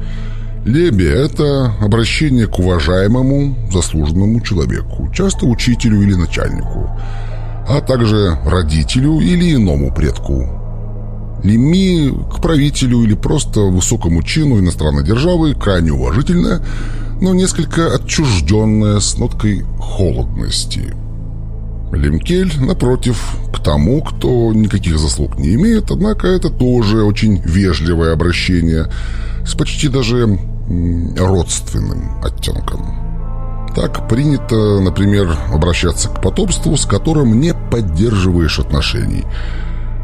Леби – это обращение к уважаемому, заслуженному человеку, часто учителю или начальнику, а также родителю или иному предку, Леми к правителю или просто высокому чину иностранной державы крайне уважительная, но несколько отчужденная с ноткой холодности. Лемкель, напротив, к тому, кто никаких заслуг не имеет, однако это тоже очень вежливое обращение с почти даже родственным оттенком. Так принято, например, обращаться к потомству, с которым не поддерживаешь отношений –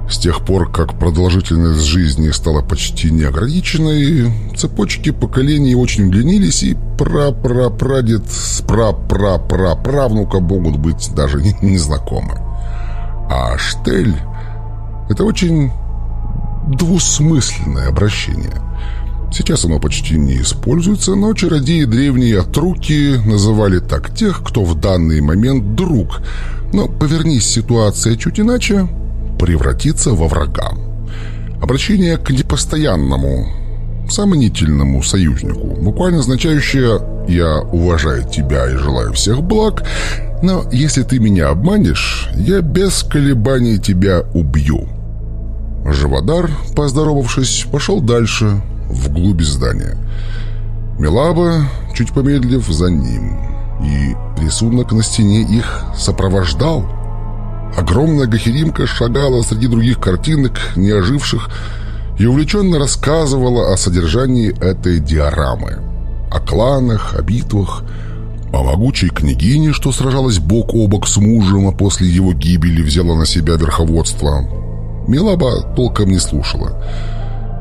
с тех пор, как продолжительность жизни стала почти неограниченной, цепочки поколений очень удлинились, и прапрапрадед с прапрапраправнука могут быть даже незнакомы. А штель — это очень двусмысленное обращение. Сейчас оно почти не используется, но чародеи древние от руки называли так тех, кто в данный момент друг. Но повернись ситуация чуть иначе, превратиться во врага. Обращение к непостоянному, сомнительному союзнику, буквально означающее «я уважаю тебя и желаю всех благ», но если ты меня обманешь, я без колебаний тебя убью. Живодар, поздоровавшись, пошел дальше, вглубь здания. Милаба, чуть помедлив, за ним. И рисунок на стене их сопровождал – Огромная гахеримка шагала среди других картинок, не оживших, и увлеченно рассказывала о содержании этой диорамы. О кланах, о битвах, о могучей княгине, что сражалась бок о бок с мужем, а после его гибели взяла на себя верховодство. Милаба толком не слушала.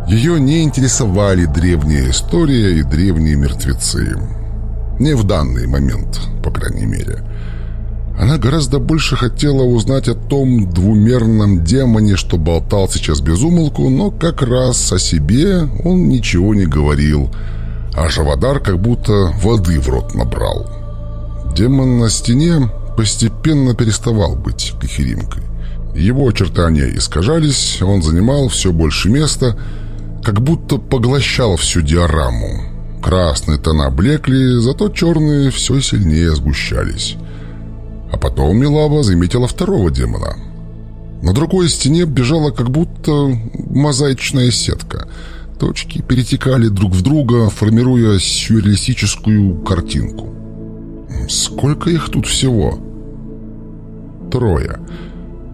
Ее не интересовали древняя история и древние мертвецы. Не в данный момент, по крайней мере. Она гораздо больше хотела узнать о том двумерном демоне, что болтал сейчас без умолку, но как раз о себе он ничего не говорил, а Жавадар как будто воды в рот набрал. Демон на стене постепенно переставал быть кахеримкой. Его очертания искажались, он занимал все больше места, как будто поглощал всю диораму. Красные тона блекли, зато черные все сильнее сгущались. А потом Милава заметила второго демона. На другой стене бежала как будто мозаичная сетка. Точки перетекали друг в друга, формируя сюрреалистическую картинку. Сколько их тут всего? Трое.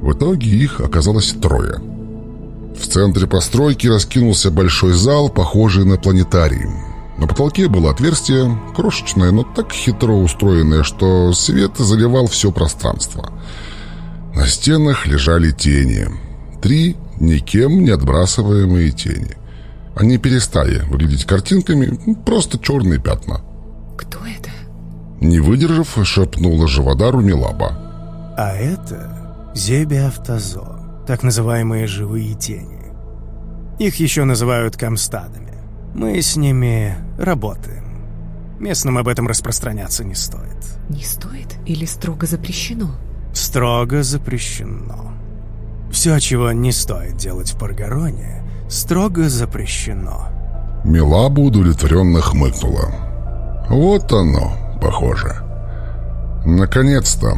В итоге их оказалось трое. В центре постройки раскинулся большой зал, похожий на планетарий. На потолке было отверстие, крошечное, но так хитро устроенное, что свет заливал все пространство. На стенах лежали тени. Три никем не отбрасываемые тени. Они перестали выглядеть картинками, просто черные пятна. Кто это? Не выдержав, шепнула Живодару Милаба. А это зебиавтозо, так называемые живые тени. Их еще называют камстадами. Мы с ними работаем. Местным об этом распространяться не стоит. Не стоит или строго запрещено? Строго запрещено. Все, чего не стоит делать в Паргароне, строго запрещено. Милаба удовлетворенно хмыкнула. Вот оно, похоже. Наконец-то.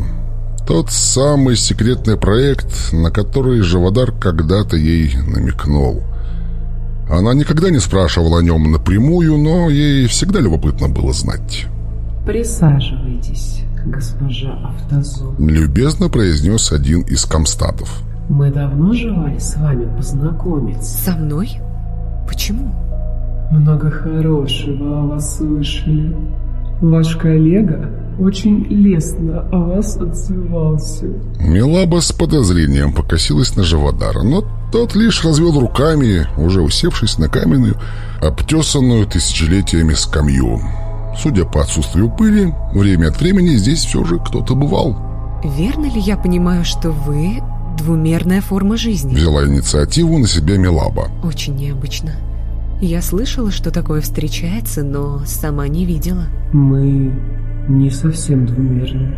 Тот самый секретный проект, на который Живодар когда-то ей намекнул. Она никогда не спрашивала о нем напрямую, но ей всегда любопытно было знать. Присаживайтесь, госпожа Автозон. Любезно произнес один из комстатов. Мы давно желали с вами познакомиться. Со мной? Почему? Много хорошего о вас слышали. Ваш коллега очень лестно о вас отзывался. Милаба с подозрением покосилась на Живодара, но тот лишь развел руками, уже усевшись на каменную, обтесанную тысячелетиями скамью. Судя по отсутствию пыли, время от времени здесь все же кто-то бывал. Верно ли я понимаю, что вы двумерная форма жизни? Взяла инициативу на себя Милаба. Очень необычно. Я слышала, что такое встречается, но сама не видела. Мы не совсем двумерны.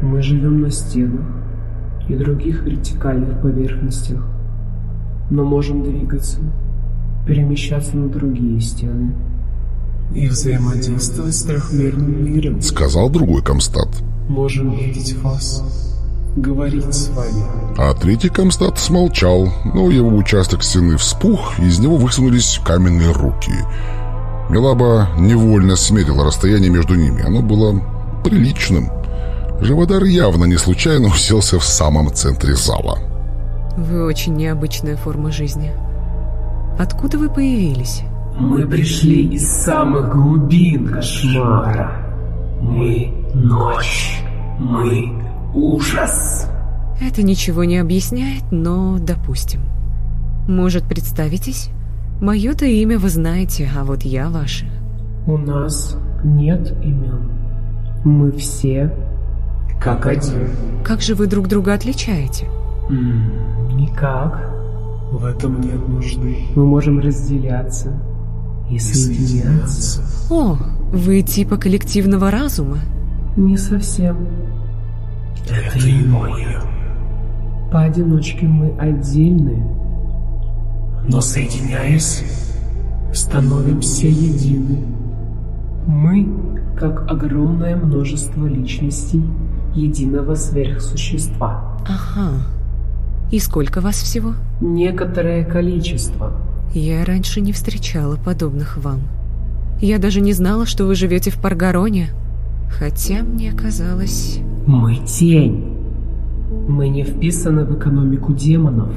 Мы живем на стенах и других вертикальных поверхностях, но можем двигаться, перемещаться на другие стены и взаимодействовать с трехмерным миром. Сказал другой комстат. Можем видеть вас, говорить с вами. А третий комстат смолчал, но его участок стены вспух, и из него высунулись каменные руки. Милаба невольно смерила расстояние между ними. Оно было приличным. Живодар явно не случайно уселся в самом центре зала. Вы очень необычная форма жизни. Откуда вы появились? Мы пришли из самых глубин кошмара. Мы ночь. Мы ужас. Это ничего не объясняет, но допустим. Может, представитесь? Мое-то имя вы знаете, а вот я ваше. У нас нет имен. Мы все как один. Как же вы друг друга отличаете? М, Никак. В этом нет нужды. Мы можем разделяться и соединяться. О, вы типа коллективного разума. Не совсем. Это иное. Поодиночке мы отдельны, но соединяясь, становимся едины. Мы, как огромное множество личностей единого сверхсущества. Ага. И сколько вас всего? Некоторое количество. Я раньше не встречала подобных вам. Я даже не знала, что вы живете в Паргароне. Хотя мне казалось... Мы тень. Мы не вписаны в экономику демонов.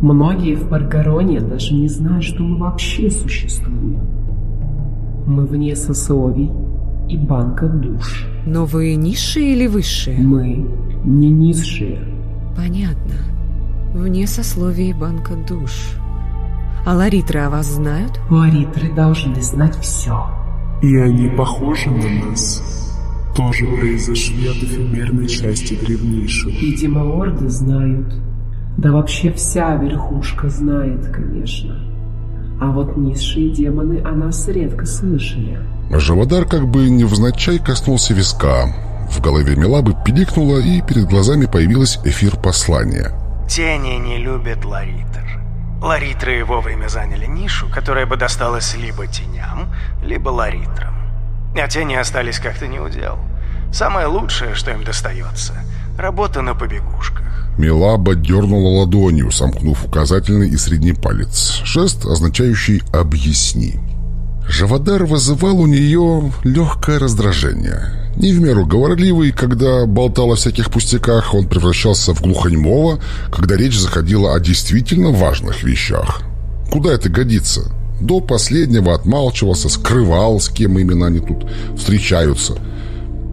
Многие в Паргароне даже не знают, что мы вообще существуем. Мы вне сословий и банка душ. Но вы низшие или высшие? Мы не низшие. Понятно. Вне сословия банка душ. А ларитры о вас знают? Ларитры должны знать все. И они похожи на нас. Тоже произошли от эфемерной части древнейшего. Видимо, орды знают. Да вообще вся верхушка знает, конечно. А вот низшие демоны о нас редко слышали. Живодар как бы невзначай коснулся виска. В голове Милабы пиликнуло, и перед глазами появилось эфир послания. «Тени не любят Ларитер. Ларитры вовремя заняли нишу, которая бы досталась либо теням, либо Ларитрам. А тени остались как-то неудел. Самое лучшее, что им достается — работа на побегушках». Милаба дернула ладонью, сомкнув указательный и средний палец. Жест, означающий «объясни». Живодар вызывал у нее легкое раздражение. Не в меру говорливый, когда болтал о всяких пустяках, он превращался в глухонемого, когда речь заходила о действительно важных вещах. Куда это годится? До последнего отмалчивался, скрывал, с кем именно они тут встречаются.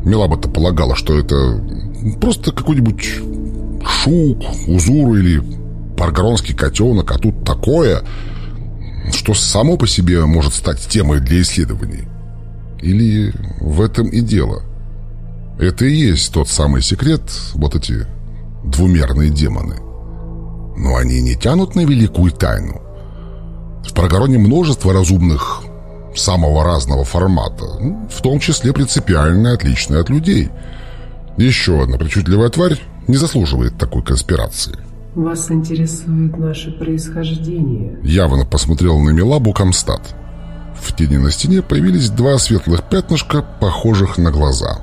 Мелаба-то полагала, что это просто какой-нибудь шук, узур или паргоронский котенок, а тут такое что само по себе может стать темой для исследований? Или в этом и дело? Это и есть тот самый секрет, вот эти двумерные демоны. Но они не тянут на великую тайну. В Прогороне множество разумных самого разного формата, ну, в том числе принципиально отличные от людей. Еще одна причудливая тварь не заслуживает такой конспирации. Вас интересует наше происхождение. Явно посмотрел на Милабу Камстад. В тени на стене появились два светлых пятнышка, похожих на глаза.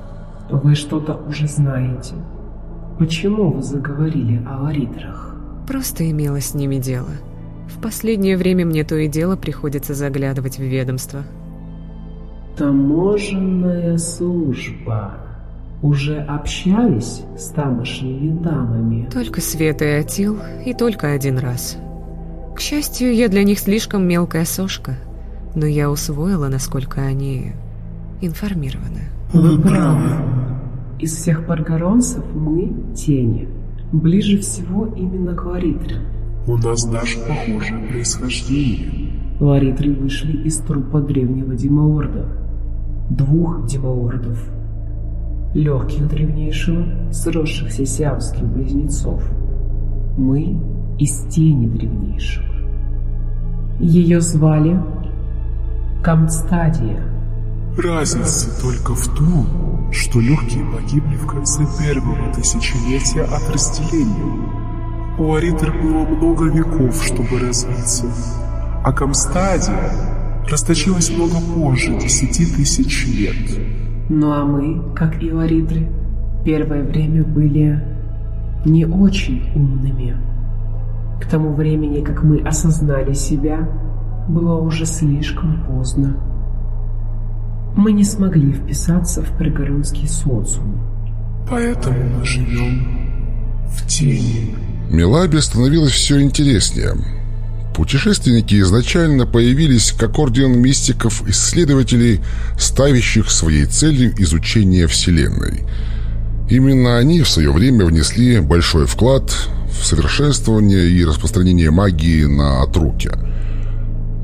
Вы что-то уже знаете. Почему вы заговорили о ларитрах? Просто имела с ними дело. Последнее время мне то и дело приходится заглядывать в ведомство. Таможенная служба уже общались с тамошними дамами? Только Света и Атил, и только один раз. К счастью, я для них слишком мелкая сошка, но я усвоила, насколько они информированы. Вы правы. Из всех паргоронцев мы – тени. Ближе всего именно к Ларитрам. У нас даже похожее происхождение. Ларитры вышли из трупа древнего Димаорда. Двух Димаордов – легких древнейшего, сросшихся сиамских близнецов. Мы из тени древнейшего. Ее звали Камстадия. Разница только в том, что легкие погибли в конце первого тысячелетия от разделения. У Аритер было много веков, чтобы развиться, а Камстадия расточилась много позже, десяти тысяч лет. Ну а мы, как и Ларидры, первое время были не очень умными. К тому времени, как мы осознали себя, было уже слишком поздно. Мы не смогли вписаться в пригородский социум. Поэтому мы живем в тени. Милабе становилось все интереснее. Путешественники изначально появились как орден мистиков-исследователей, ставящих своей целью изучение Вселенной. Именно они в свое время внесли большой вклад в совершенствование и распространение магии на Атруке.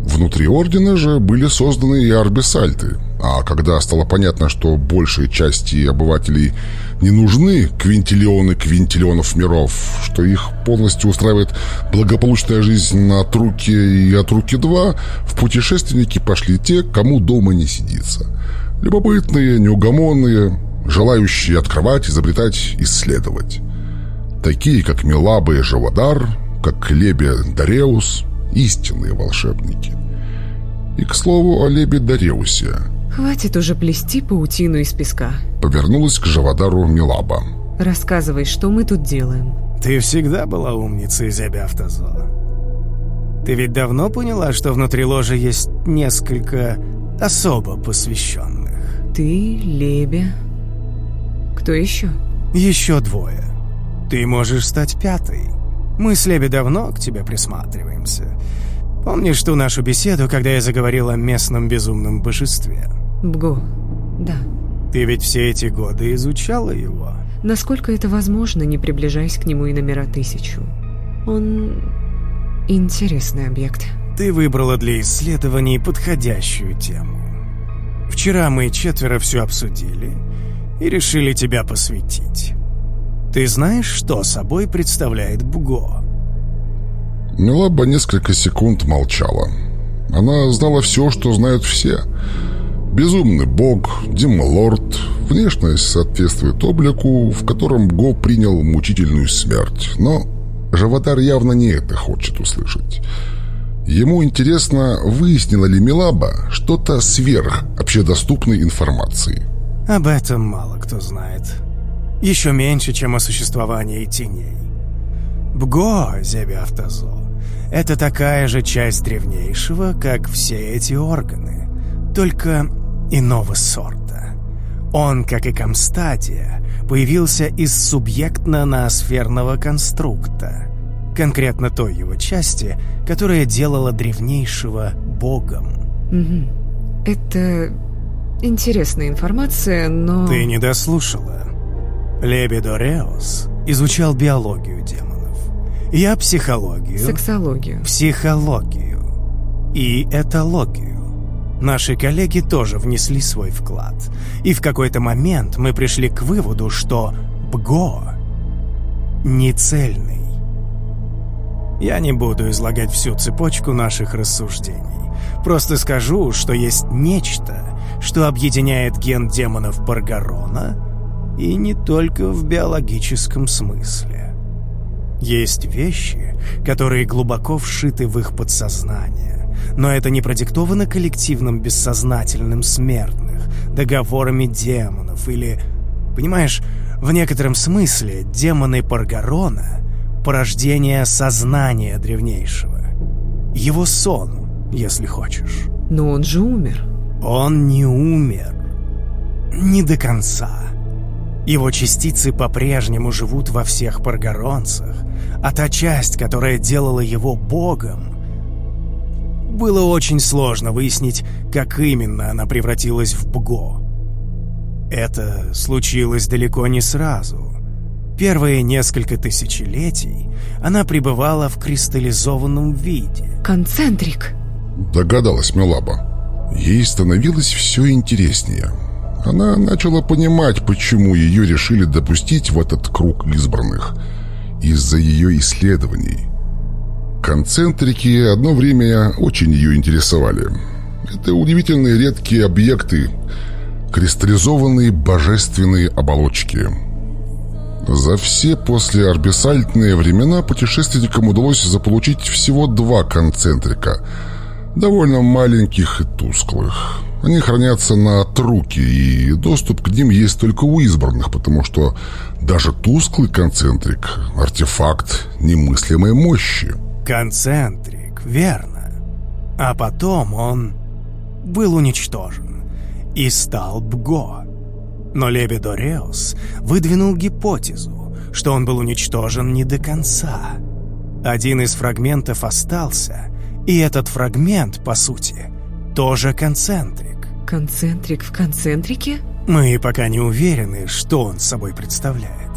Внутри ордена же были созданы и арбисальты, а когда стало понятно, что большей части обывателей не нужны квинтиллионы квинтиллионов миров, что их полностью устраивает благополучная жизнь на Труке и от Руки 2, в путешественники пошли те, кому дома не сидится. Любопытные, неугомонные, желающие открывать, изобретать, исследовать. Такие, как Милаба и Живодар, как Лебе Дареус, истинные волшебники. И, к слову, о Лебе Дареусе – Хватит уже плести паутину из песка. Повернулась к Живодару Милаба. Рассказывай, что мы тут делаем. Ты всегда была умницей, Зябя Автозо. Ты ведь давно поняла, что внутри ложи есть несколько особо посвященных? Ты, Лебя. Кто еще? Еще двое. Ты можешь стать пятой. Мы с Леби давно к тебе присматриваемся. Помнишь ту нашу беседу, когда я заговорил о местном безумном божестве? Бго, да. Ты ведь все эти годы изучала его? Насколько это возможно, не приближаясь к нему и на мира тысячу. Он интересный объект. Ты выбрала для исследований подходящую тему. Вчера мы четверо все обсудили и решили тебя посвятить. Ты знаешь, что собой представляет Бго? Мелаба несколько секунд молчала. Она знала все, что знают все — Безумный бог, демолорд, внешность соответствует облику, в котором Го принял мучительную смерть. Но Животар явно не это хочет услышать. Ему интересно, выяснила ли Милаба что-то сверх общедоступной информации. Об этом мало кто знает. Еще меньше, чем о существовании теней. Бго, Зебиавтозо, это такая же часть древнейшего, как все эти органы, только иного сорта. Он, как и Камстадия, появился из субъектно-ноосферного конструкта, конкретно той его части, которая делала древнейшего богом. Угу. Это интересная информация, но... Ты не дослушала. Лебедореус изучал биологию демонов. Я психологию. Сексологию. Психологию. И этологию. Наши коллеги тоже внесли свой вклад. И в какой-то момент мы пришли к выводу, что БГО не цельный. Я не буду излагать всю цепочку наших рассуждений. Просто скажу, что есть нечто, что объединяет ген демонов Баргарона, и не только в биологическом смысле. Есть вещи, которые глубоко вшиты в их подсознание, но это не продиктовано коллективным бессознательным смертных, договорами демонов или... Понимаешь, в некотором смысле демоны Паргарона — порождение сознания древнейшего. Его сон, если хочешь. Но он же умер. Он не умер. Не до конца. Его частицы по-прежнему живут во всех паргаронцах, а та часть, которая делала его богом, было очень сложно выяснить, как именно она превратилась в Бго. Это случилось далеко не сразу. Первые несколько тысячелетий она пребывала в кристаллизованном виде. Концентрик. Догадалась Мелаба. Ей становилось все интереснее. Она начала понимать, почему ее решили допустить в этот круг избранных. Из-за ее исследований. Концентрики одно время очень ее интересовали. Это удивительные редкие объекты, кристаллизованные божественные оболочки. За все послеорбисальтные времена путешественникам удалось заполучить всего два концентрика, довольно маленьких и тусклых. Они хранятся на труке, и доступ к ним есть только у избранных, потому что даже тусклый концентрик – артефакт немыслимой мощи. Концентрик, верно. А потом он был уничтожен и стал Бго. Но Лебедореус выдвинул гипотезу, что он был уничтожен не до конца. Один из фрагментов остался, и этот фрагмент, по сути, тоже концентрик. Концентрик в концентрике? Мы пока не уверены, что он собой представляет.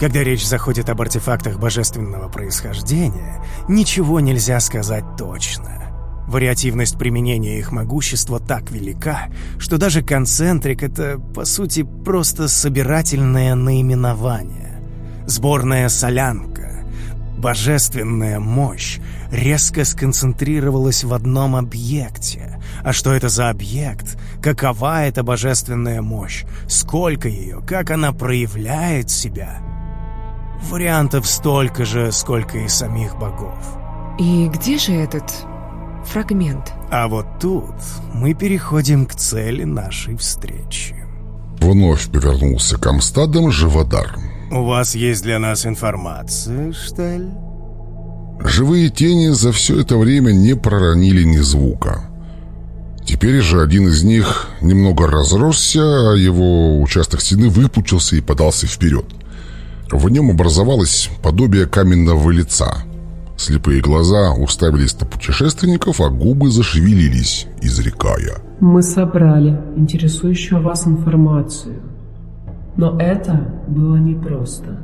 Когда речь заходит об артефактах божественного происхождения, ничего нельзя сказать точно. Вариативность применения их могущества так велика, что даже концентрик — это, по сути, просто собирательное наименование. Сборная солянка, божественная мощь резко сконцентрировалась в одном объекте. А что это за объект? Какова эта божественная мощь? Сколько ее? Как она проявляет себя? Вариантов столько же, сколько и самих богов. И где же этот фрагмент? А вот тут мы переходим к цели нашей встречи. Вновь повернулся к Амстадам Живодар. У вас есть для нас информация, Штель? Живые тени за все это время не проронили ни звука. Теперь же один из них немного разросся, а его участок стены выпучился и подался вперед. В нем образовалось подобие каменного лица. Слепые глаза уставились на путешественников, а губы зашевелились, изрекая. Мы собрали интересующую вас информацию. Но это было непросто.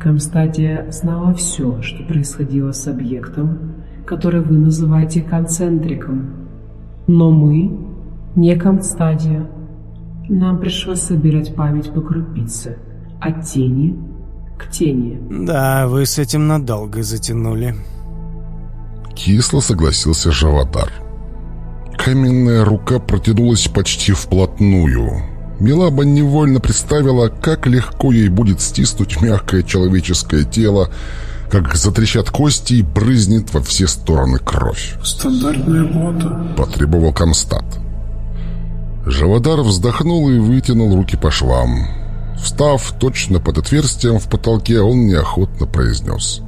Комстатия знала все, что происходило с объектом, который вы называете концентриком. Но мы не Комстадия. Нам пришлось собирать память по крупице, от тени к тени. Да, вы с этим надолго затянули. Кисло согласился Жаватар. каменная рука протянулась почти вплотную. Милаба невольно представила, как легко ей будет стиснуть мягкое человеческое тело, как затрещат кости и брызнет во все стороны кровь. «Стандартная бота», — потребовал Комстат. Живодар вздохнул и вытянул руки по швам. Встав точно под отверстием в потолке, он неохотно произнес.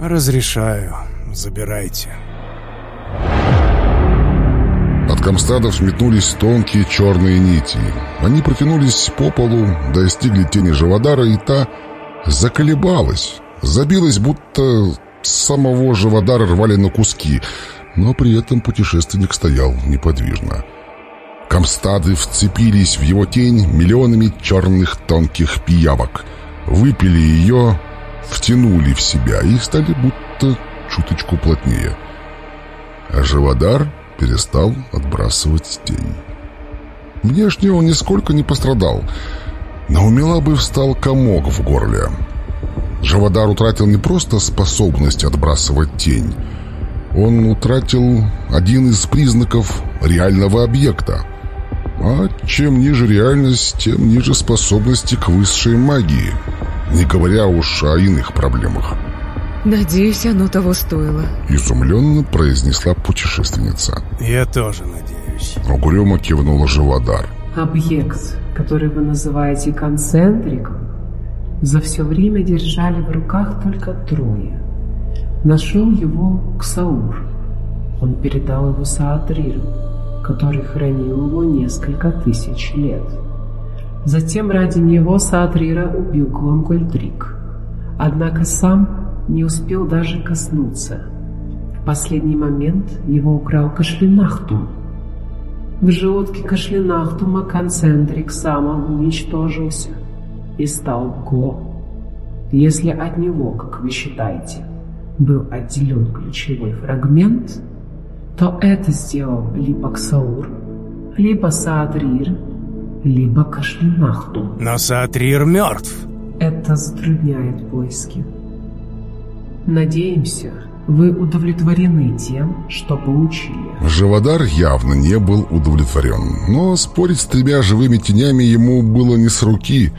«Разрешаю. Забирайте». От комстадов метнулись тонкие черные нити. Они протянулись по полу, достигли тени Живодара, и та заколебалась, забилась, будто самого Живодара рвали на куски, но при этом путешественник стоял неподвижно. Комстады вцепились в его тень миллионами черных тонких пиявок, выпили ее, втянули в себя и стали будто чуточку плотнее. А Живодар перестал отбрасывать тень. Внешне он нисколько не пострадал, но у Мелабы встал комок в горле. Живодар утратил не просто способность отбрасывать тень, он утратил один из признаков реального объекта. А чем ниже реальность, тем ниже способности к высшей магии, не говоря уж о иных проблемах. «Надеюсь, оно того стоило», — изумленно произнесла путешественница. «Я тоже надеюсь». Угрюмо кивнула Живодар. Объект, который вы называете концентриком, за все время держали в руках только трое. Нашел его Ксаур. Он передал его Саатриру, который хранил его несколько тысяч лет. Затем ради него Саатрира убил Клонкольтрик. Однако сам не успел даже коснуться. В последний момент его украл Кашлинахтум. В желудке Кашлинахтума концентрик самоуничтожился и стал Го. Если от него, как вы считаете, был отделен ключевой фрагмент, то это сделал либо Ксаур, либо Саадрир, либо Кашлинахтум. Но Саадрир мертв. Это затрудняет поиски. Надеемся, вы удовлетворены тем, что получили. Живодар явно не был удовлетворен, но спорить с тремя живыми тенями ему было не с руки.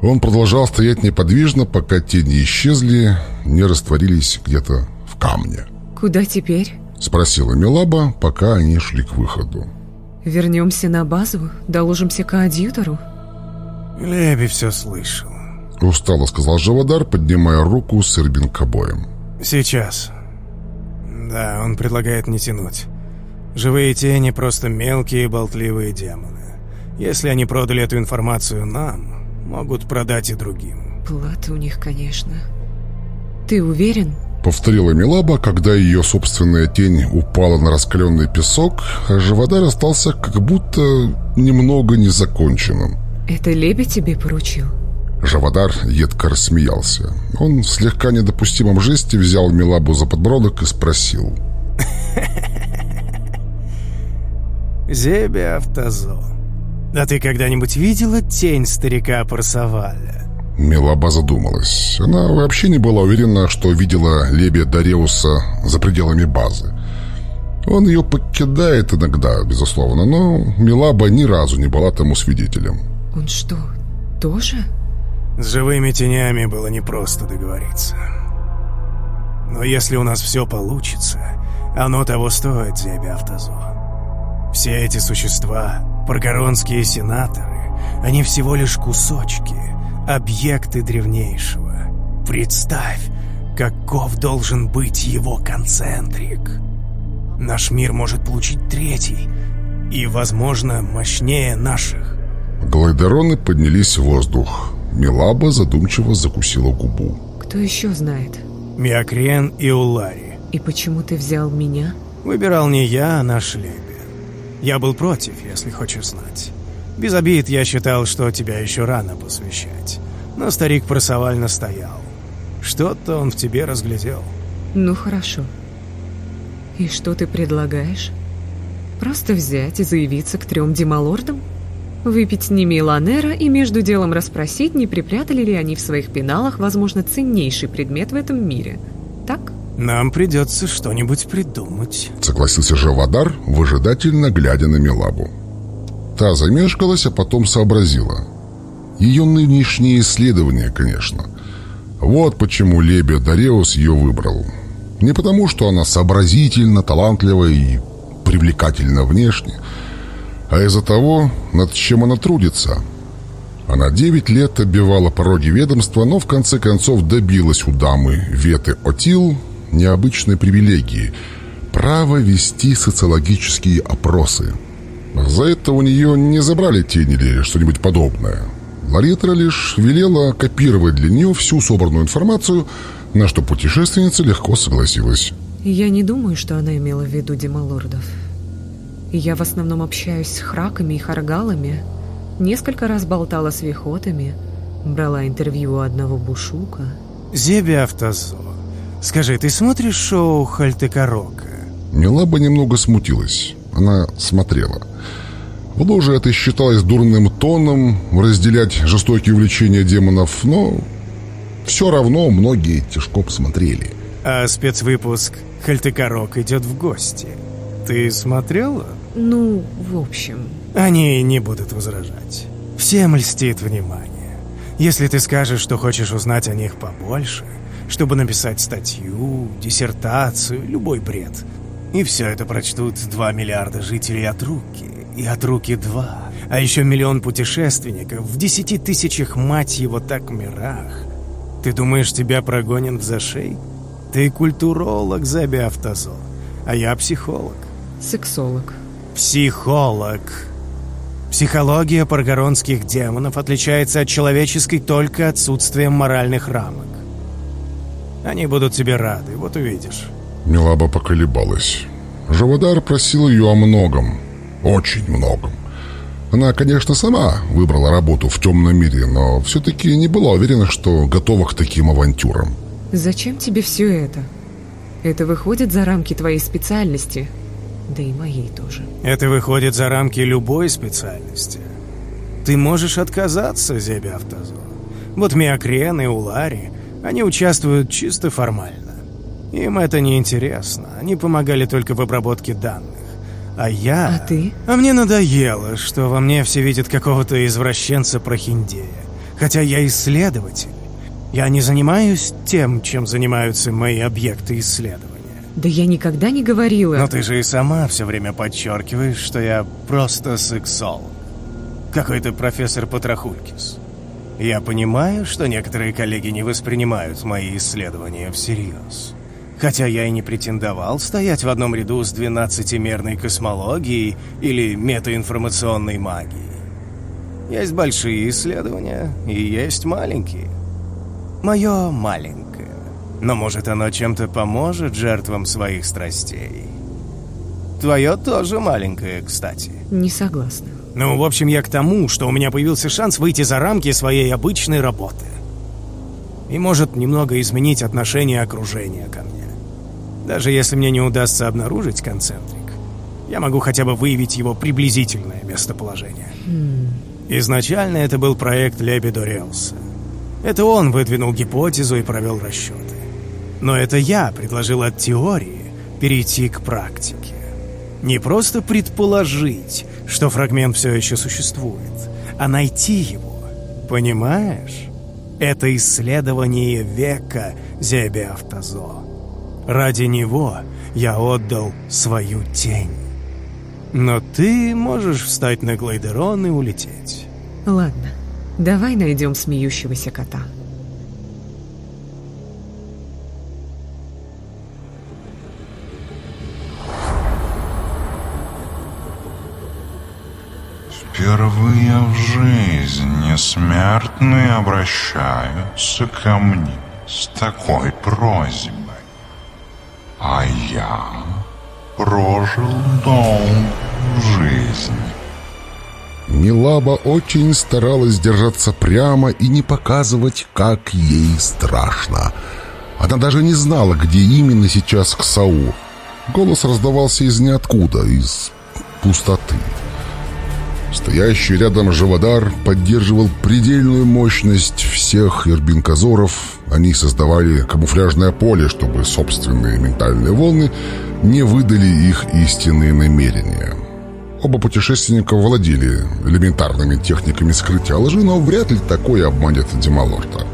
Он продолжал стоять неподвижно, пока тени исчезли, не растворились где-то в камне. «Куда теперь?» — спросила Милаба, пока они шли к выходу. «Вернемся на базу? Доложимся коадьютору?» Леби все слышал. Устало сказал Живодар, поднимая руку с Ирбин к обоим. Сейчас. Да, он предлагает не тянуть. Живые тени просто мелкие болтливые демоны. Если они продали эту информацию нам, могут продать и другим. Плата у них, конечно. Ты уверен? Повторила Милаба, когда ее собственная тень упала на раскаленный песок, а Живодар остался как будто немного незаконченным. Это Леби тебе поручил? Живодар едко рассмеялся. Он в слегка недопустимом жесте взял Милабу за подбородок и спросил. «Зебе Автозо, а ты когда-нибудь видела тень старика Парсаваля?» Милаба задумалась. Она вообще не была уверена, что видела Лебе Дареуса за пределами базы. Он ее покидает иногда, безусловно, но Милаба ни разу не была тому свидетелем. «Он что, тоже?» С живыми тенями было непросто договориться. Но если у нас все получится, оно того стоит, Зеби Автозо. Все эти существа, паргоронские сенаторы, они всего лишь кусочки, объекты древнейшего. Представь, каков должен быть его концентрик. Наш мир может получить третий, и, возможно, мощнее наших. Глайдероны поднялись в воздух. Милаба задумчиво закусила губу. Кто еще знает? Миокрен и Улари. И почему ты взял меня? Выбирал не я, а наш Леби. Я был против, если хочешь знать. Без обид я считал, что тебя еще рано посвящать. Но старик просоваль настоял. Что-то он в тебе разглядел. Ну хорошо. И что ты предлагаешь? Просто взять и заявиться к трем демалордам? Выпить с ними Ланера и между делом расспросить, не припрятали ли они в своих пеналах, возможно, ценнейший предмет в этом мире. Так? Нам придется что-нибудь придумать. Согласился Живодар, выжидательно глядя на Милабу. Та замешкалась, а потом сообразила. Ее нынешние исследования, конечно. Вот почему Лебе Дареус ее выбрал. Не потому, что она сообразительна, талантлива и привлекательна внешне, а из-за того, над чем она трудится. Она девять лет оббивала пороги ведомства, но в конце концов добилась у дамы Веты Отил необычной привилегии – право вести социологические опросы. За это у нее не забрали тень или что-нибудь подобное. Ларитра лишь велела копировать для нее всю собранную информацию, на что путешественница легко согласилась. Я не думаю, что она имела в виду демалордов. Я в основном общаюсь с храками и харгалами. Несколько раз болтала с вихотами, брала интервью у одного бушука. Зеби Автозо, скажи, ты смотришь шоу Хальтекарока? Милаба немного смутилась. Она смотрела. В ложе это считалось дурным тоном разделять жестокие увлечения демонов, но все равно многие тяжко посмотрели. А спецвыпуск Хальтекарок идет в гости. Ты смотрела? Ну, в общем... Они не будут возражать. Всем льстит внимание. Если ты скажешь, что хочешь узнать о них побольше, чтобы написать статью, диссертацию, любой бред, и все это прочтут 2 миллиарда жителей от руки, и от руки 2, а еще миллион путешественников в десяти тысячах, мать его, так мирах. Ты думаешь, тебя прогонят в зашей? Ты культуролог, Заби Автозо, а я психолог. Сексолог. Психолог. Психология паргоронских демонов отличается от человеческой только отсутствием моральных рамок. Они будут тебе рады, вот увидишь. Милаба поколебалась. Живодар просил ее о многом. Очень многом. Она, конечно, сама выбрала работу в темном мире, но все-таки не была уверена, что готова к таким авантюрам. Зачем тебе все это? Это выходит за рамки твоей специальности, да и моей тоже. Это выходит за рамки любой специальности. Ты можешь отказаться, Зеби Автозо. Вот Миокрен и Улари, они участвуют чисто формально. Им это не интересно. Они помогали только в обработке данных. А я... А ты? А мне надоело, что во мне все видят какого-то извращенца прохиндея. Хотя я исследователь. Я не занимаюсь тем, чем занимаются мои объекты исследования. Да я никогда не говорила. Но ты же и сама все время подчеркиваешь, что я просто сексолог. Какой-то профессор Потрохулькис. Я понимаю, что некоторые коллеги не воспринимают мои исследования всерьез. Хотя я и не претендовал стоять в одном ряду с двенадцатимерной космологией или метаинформационной магией. Есть большие исследования и есть маленькие. Мое маленькое. Но может оно чем-то поможет жертвам своих страстей. Твое тоже маленькое, кстати. Не согласна. Ну, в общем, я к тому, что у меня появился шанс выйти за рамки своей обычной работы. И может немного изменить отношение окружения ко мне. Даже если мне не удастся обнаружить концентрик, я могу хотя бы выявить его приблизительное местоположение. Хм. Изначально это был проект Лебедо Релса. Это он выдвинул гипотезу и провел расчеты. Но это я предложил от теории перейти к практике. Не просто предположить, что фрагмент все еще существует, а найти его. Понимаешь? Это исследование века Зебе Автозо. Ради него я отдал свою тень. Но ты можешь встать на Глайдерон и улететь. Ладно, давай найдем смеющегося кота. Впервые в жизни смертные обращаются ко мне с такой просьбой. А я прожил долгую жизнь. Милаба очень старалась держаться прямо и не показывать, как ей страшно. Она даже не знала, где именно сейчас Ксау. Голос раздавался из ниоткуда, из пустоты. Стоящий рядом Живодар поддерживал предельную мощность всех ирбинказоров, Они создавали камуфляжное поле, чтобы собственные ментальные волны не выдали их истинные намерения. Оба путешественника владели элементарными техниками скрытия лжи, но вряд ли такое обманет Демалорта.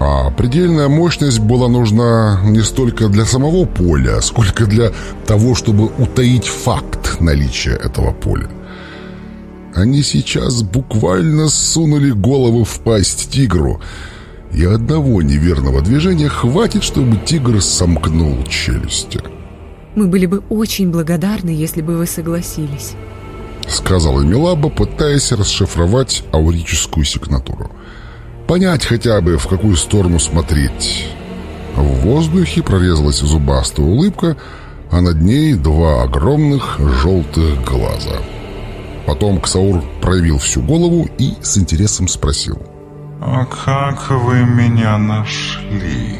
А предельная мощность была нужна не столько для самого поля, сколько для того, чтобы утаить факт наличия этого поля. Они сейчас буквально сунули голову в пасть тигру, и одного неверного движения хватит, чтобы тигр сомкнул челюсти. Мы были бы очень благодарны, если бы вы согласились. Сказала Милаба, пытаясь расшифровать аурическую сигнатуру. Понять хотя бы, в какую сторону смотреть. В воздухе прорезалась зубастая улыбка, а над ней два огромных желтых глаза. Потом Ксаур проявил всю голову и с интересом спросил. «А как вы меня нашли?»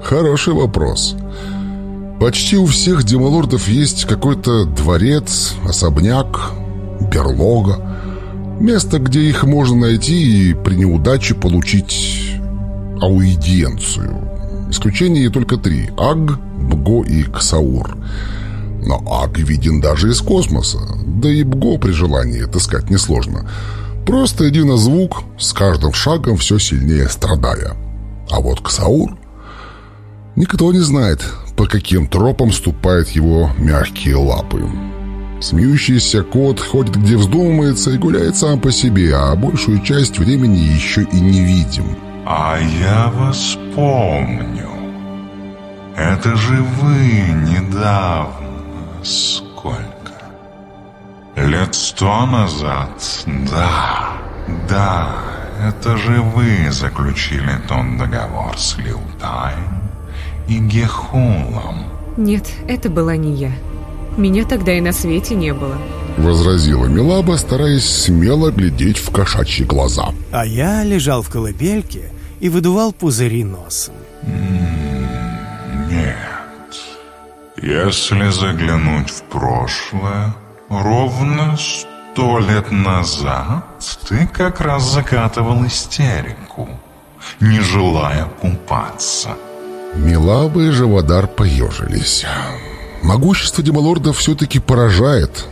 Хороший вопрос. Почти у всех демолордов есть какой-то дворец, особняк, берлога. Место, где их можно найти и при неудаче получить аудиенцию. Исключение только три – Аг, Бго и Ксаур. Но Аг виден даже из космоса, да и Бго при желании отыскать несложно. Просто один звук, с каждым шагом все сильнее страдая. А вот Ксаур Никто не знает, по каким тропам ступают его мягкие лапы. Смеющийся кот ходит где вздумается и гуляет сам по себе, а большую часть времени еще и не видим. А я вас помню. Это же вы недавно. Сколько? Лет сто назад? Да, да. Это же вы заключили тот договор с Лиутаем и Гехулом. Нет, это была не я. Меня тогда и на свете не было. Возразила Милаба, стараясь смело глядеть в кошачьи глаза. А я лежал в колыбельке и выдувал пузыри носом. Нет. Если заглянуть в прошлое, ровно сто лет назад ты как раз закатывал истерику, не желая купаться. Милаба и Живодар поежились. Могущество демолордов все-таки поражает.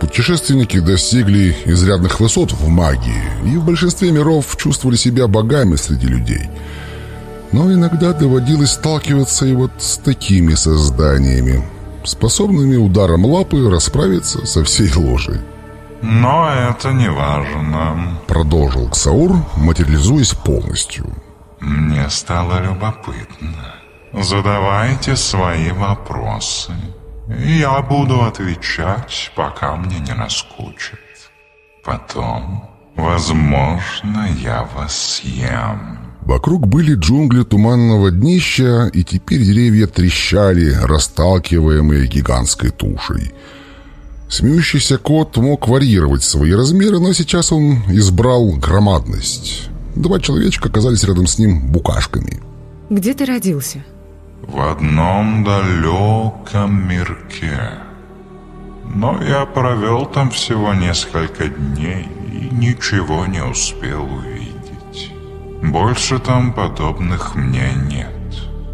Путешественники достигли изрядных высот в магии и в большинстве миров чувствовали себя богами среди людей. Но иногда доводилось сталкиваться и вот с такими созданиями, способными ударом лапы расправиться со всей ложей. Но это не важно. Продолжил Ксаур, материализуясь полностью. Мне стало любопытно. Задавайте свои вопросы. Я буду отвечать, пока мне не наскучит. Потом, возможно, я вас съем. Вокруг были джунгли туманного днища, и теперь деревья трещали, расталкиваемые гигантской тушей. Смеющийся кот мог варьировать свои размеры, но сейчас он избрал громадность. Два человечка оказались рядом с ним букашками. Где ты родился? В одном далеком мирке. Но я провел там всего несколько дней и ничего не успел увидеть. Больше там подобных мне нет.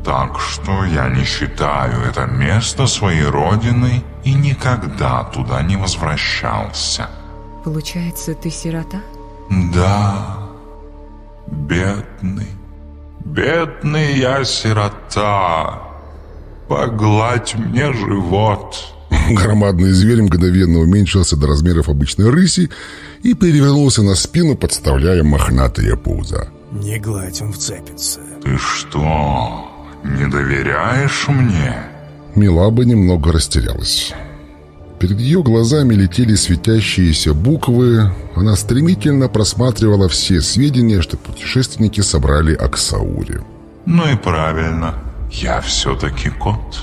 Так что я не считаю это место своей родиной и никогда туда не возвращался. Получается, ты сирота? Да, Бедный, бедный я сирота. Погладь мне живот. Громадный зверь мгновенно уменьшился до размеров обычной рыси и перевернулся на спину, подставляя мохнатые пузо. Не гладь, он вцепится. Ты что, не доверяешь мне? Милаба немного растерялась. Перед ее глазами летели светящиеся буквы. Она стремительно просматривала все сведения, что путешественники собрали о Ксауре. Ну и правильно. Я все-таки кот.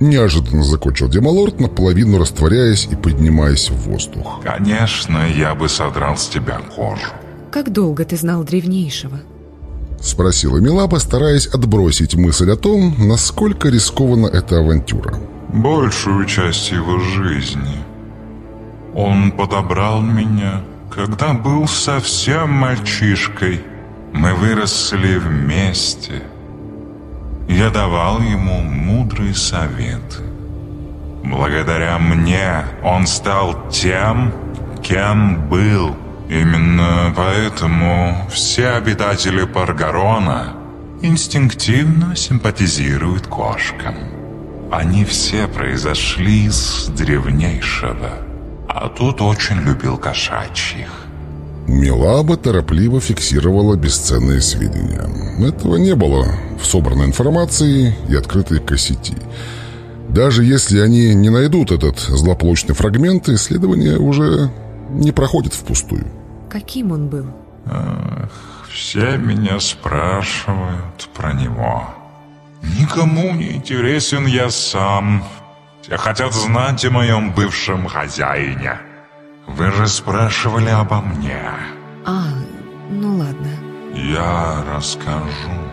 Неожиданно закончил Демалорд, наполовину растворяясь и поднимаясь в воздух. Конечно, я бы содрал с тебя кожу. Как долго ты знал древнейшего? Спросила Милаба, стараясь отбросить мысль о том, насколько рискована эта авантюра большую часть его жизни. Он подобрал меня, когда был совсем мальчишкой, Мы выросли вместе. Я давал ему мудрые советы. Благодаря мне он стал тем, кем был. Именно поэтому все обитатели Паргарона инстинктивно симпатизируют кошкам. Они все произошли с древнейшего, а тут очень любил кошачьих. Милаба торопливо фиксировала бесценные сведения. Этого не было в собранной информации и открытой кассети. Даже если они не найдут этот злополучный фрагмент, исследование уже не проходит впустую. Каким он был? Ах, все меня спрашивают про него. Никому не интересен я сам. Все хотят знать о моем бывшем хозяине. Вы же спрашивали обо мне. А, ну ладно. Я расскажу.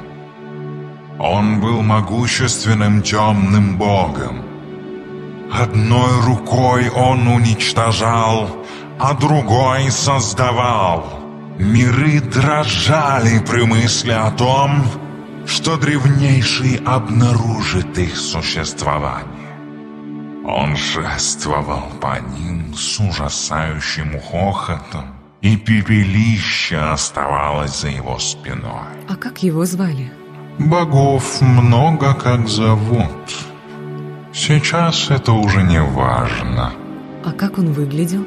Он был могущественным темным богом. Одной рукой он уничтожал, а другой создавал. Миры дрожали при мысли о том, что древнейший обнаружит их существование. Он шествовал по ним с ужасающим хохотом, и пепелище оставалось за его спиной. А как его звали? Богов много как зовут. Сейчас это уже не важно. А как он выглядел?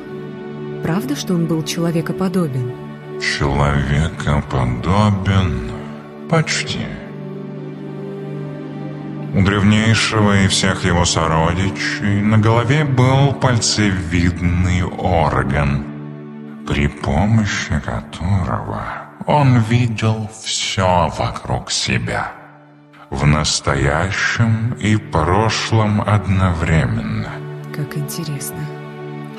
Правда, что он был человекоподобен? Человекоподобен? Почти. У древнейшего и всех его сородичей на голове был пальцевидный орган, при помощи которого он видел все вокруг себя, в настоящем и прошлом одновременно. Как интересно.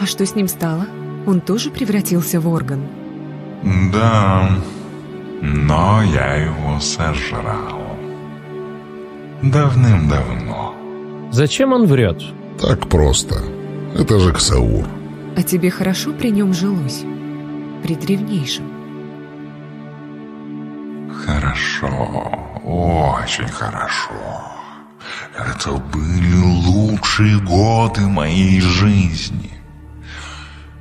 А что с ним стало? Он тоже превратился в орган? Да, но я его сожрал. Давным-давно. Зачем он врет? Так просто. Это же Ксаур. А тебе хорошо при нем жилось? При древнейшем? Хорошо, очень хорошо. Это были лучшие годы моей жизни.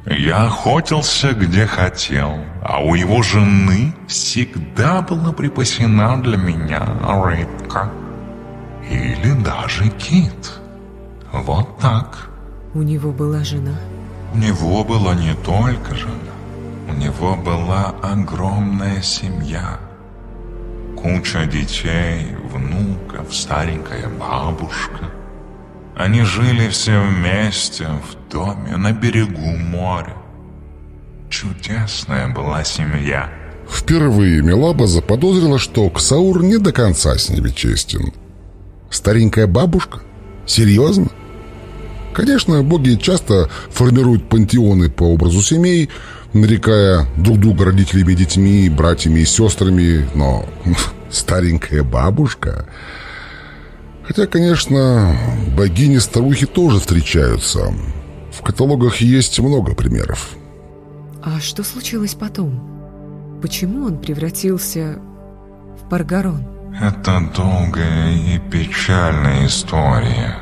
Я охотился где хотел, а у его жены всегда была припасена для меня рыбка. Или даже кит. Вот так. У него была жена? У него была не только жена. У него была огромная семья. Куча детей, внуков, старенькая бабушка. Они жили все вместе в доме на берегу моря. Чудесная была семья. Впервые Мелаба заподозрила, что Ксаур не до конца с ними честен. Старенькая бабушка? Серьезно? Конечно, боги часто формируют пантеоны по образу семей, нарекая друг друга родителями, детьми, братьями и сестрами, но старенькая бабушка... Хотя, конечно, богини-старухи тоже встречаются. В каталогах есть много примеров. А что случилось потом? Почему он превратился в Паргарон? Это долгая и печальная история.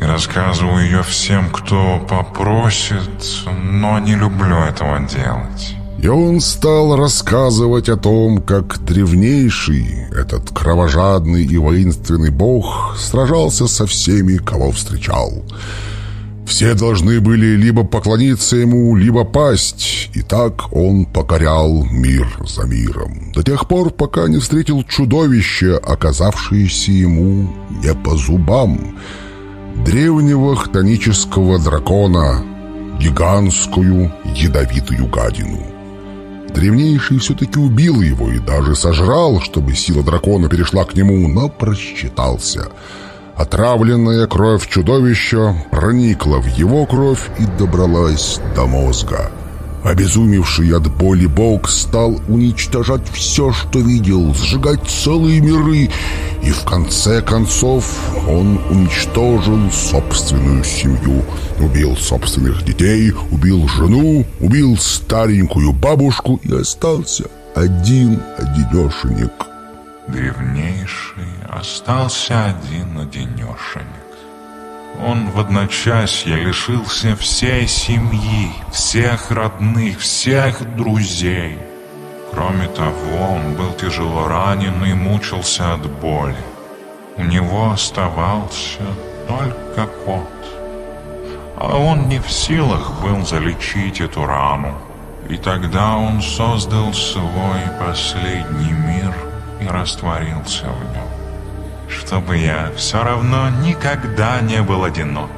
И рассказываю ее всем, кто попросит, но не люблю этого делать. И он стал рассказывать о том, как древнейший, этот кровожадный и воинственный бог, сражался со всеми, кого встречал. Все должны были либо поклониться ему, либо пасть, и так он покорял мир за миром. До тех пор, пока не встретил чудовище, оказавшееся ему не по зубам. Древнего хтонического дракона, гигантскую ядовитую гадину. Древнейший все-таки убил его и даже сожрал, чтобы сила дракона перешла к нему, но просчитался. Отравленная кровь чудовища проникла в его кровь и добралась до мозга. Обезумевший от боли бог стал уничтожать все, что видел, сжигать целые миры, и в конце концов он уничтожил собственную семью, убил собственных детей, убил жену, убил старенькую бабушку и остался один-одинешенек. Древнейший остался один-одинешенек. Он в одночасье лишился всей семьи, всех родных, всех друзей. Кроме того, он был тяжело ранен и мучился от боли. У него оставался только кот. А он не в силах был залечить эту рану. И тогда он создал свой последний мир и растворился в нем чтобы я все равно никогда не был одинок.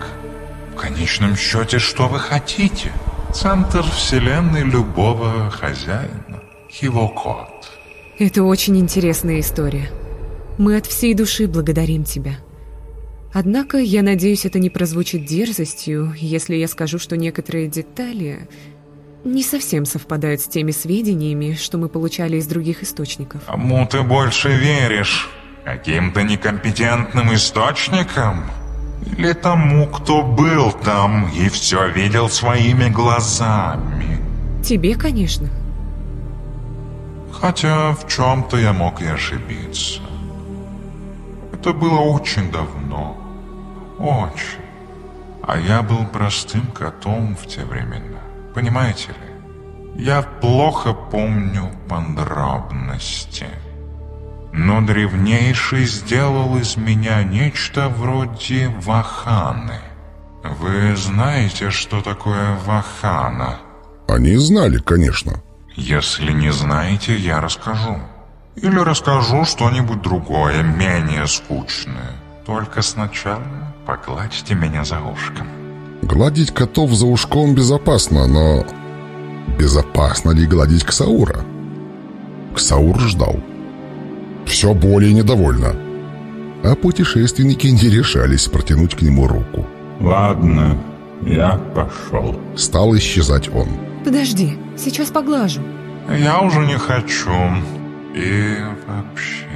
В конечном счете, что вы хотите? Центр вселенной любого хозяина. Его кот. Это очень интересная история. Мы от всей души благодарим тебя. Однако, я надеюсь, это не прозвучит дерзостью, если я скажу, что некоторые детали не совсем совпадают с теми сведениями, что мы получали из других источников. Кому ты больше веришь? Каким-то некомпетентным источником? Или тому, кто был там и все видел своими глазами? Тебе, конечно. Хотя в чем-то я мог и ошибиться. Это было очень давно. Очень. А я был простым котом в те времена. Понимаете ли? Я плохо помню подробности. Но древнейший сделал из меня нечто вроде ваханы. Вы знаете, что такое вахана? Они знали, конечно. Если не знаете, я расскажу. Или расскажу что-нибудь другое, менее скучное. Только сначала погладьте меня за ушком. Гладить котов за ушком безопасно, но... Безопасно ли гладить Ксаура? Ксаур ждал все более недовольна. А путешественники не решались протянуть к нему руку. «Ладно, я пошел». Стал исчезать он. «Подожди, сейчас поглажу». «Я уже не хочу. И вообще,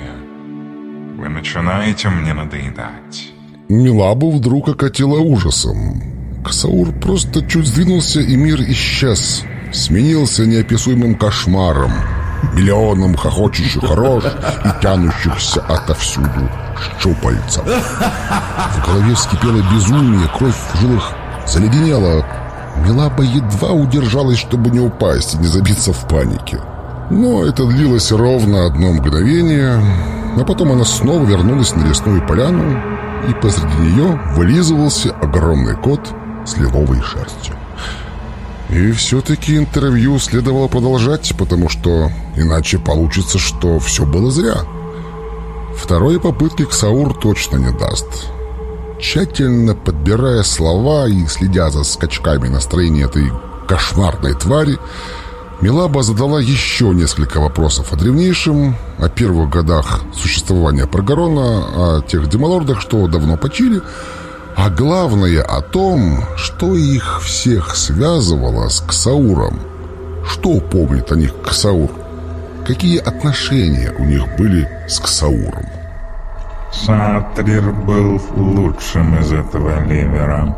вы начинаете мне надоедать». Милабу вдруг окатила ужасом. Ксаур просто чуть сдвинулся, и мир исчез. Сменился неописуемым кошмаром миллионом хохочущих рож и тянущихся отовсюду щупальцев. В голове вскипело безумие, кровь в жилах заледенела. Милаба едва удержалась, чтобы не упасть и не забиться в панике. Но это длилось ровно одно мгновение, а потом она снова вернулась на лесную поляну, и посреди нее вылизывался огромный кот с лиловой шерстью. И все-таки интервью следовало продолжать, потому что иначе получится, что все было зря. Второй попытки Ксаур точно не даст. Тщательно подбирая слова и следя за скачками настроения этой кошмарной твари, Милаба задала еще несколько вопросов о древнейшем, о первых годах существования Прогорона, о тех демалордах, что давно почили, а главное о том, что их всех связывало с Ксауром. Что помнит о них Ксаур? Какие отношения у них были с Ксауром? Сатрир был лучшим из этого ливера.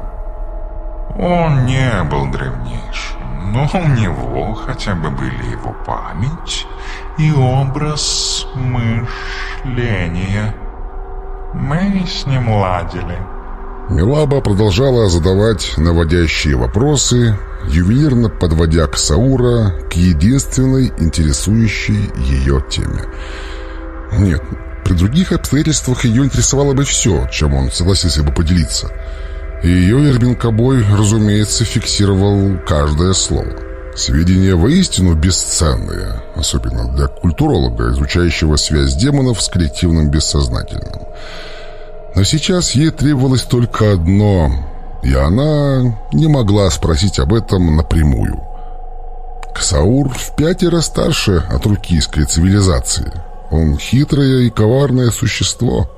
Он не был древнейшим, но у него хотя бы были его память и образ мышления. Мы с ним ладили. Милаба продолжала задавать наводящие вопросы, ювелирно подводя к Саура к единственной интересующей ее теме. Нет, при других обстоятельствах ее интересовало бы все, чем он согласился бы поделиться. И ее Кобой, разумеется, фиксировал каждое слово. Сведения воистину бесценные, особенно для культуролога, изучающего связь демонов с коллективным бессознательным. Но сейчас ей требовалось только одно, и она не могла спросить об этом напрямую. Ксаур в пятеро старше от рукийской цивилизации. Он хитрое и коварное существо.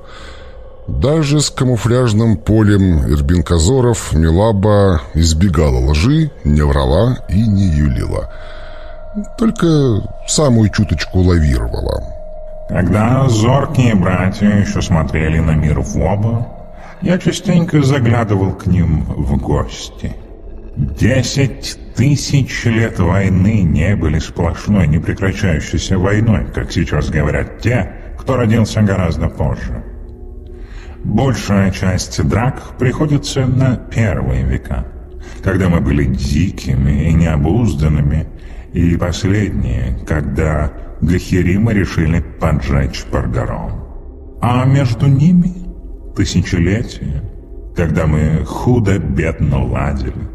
Даже с камуфляжным полем Ирбинказоров Милаба избегала лжи, не врала и не юлила. Только самую чуточку лавировала. Когда зоркие братья еще смотрели на мир в оба, я частенько заглядывал к ним в гости. Десять Тысячи лет войны не были сплошной, непрекращающейся войной, как сейчас говорят те, кто родился гораздо позже. Большая часть драк приходится на первые века, когда мы были дикими и необузданными, и последние, когда Гахиримы решили поджечь Паргарон. А между ними тысячелетия, когда мы худо-бедно ладили.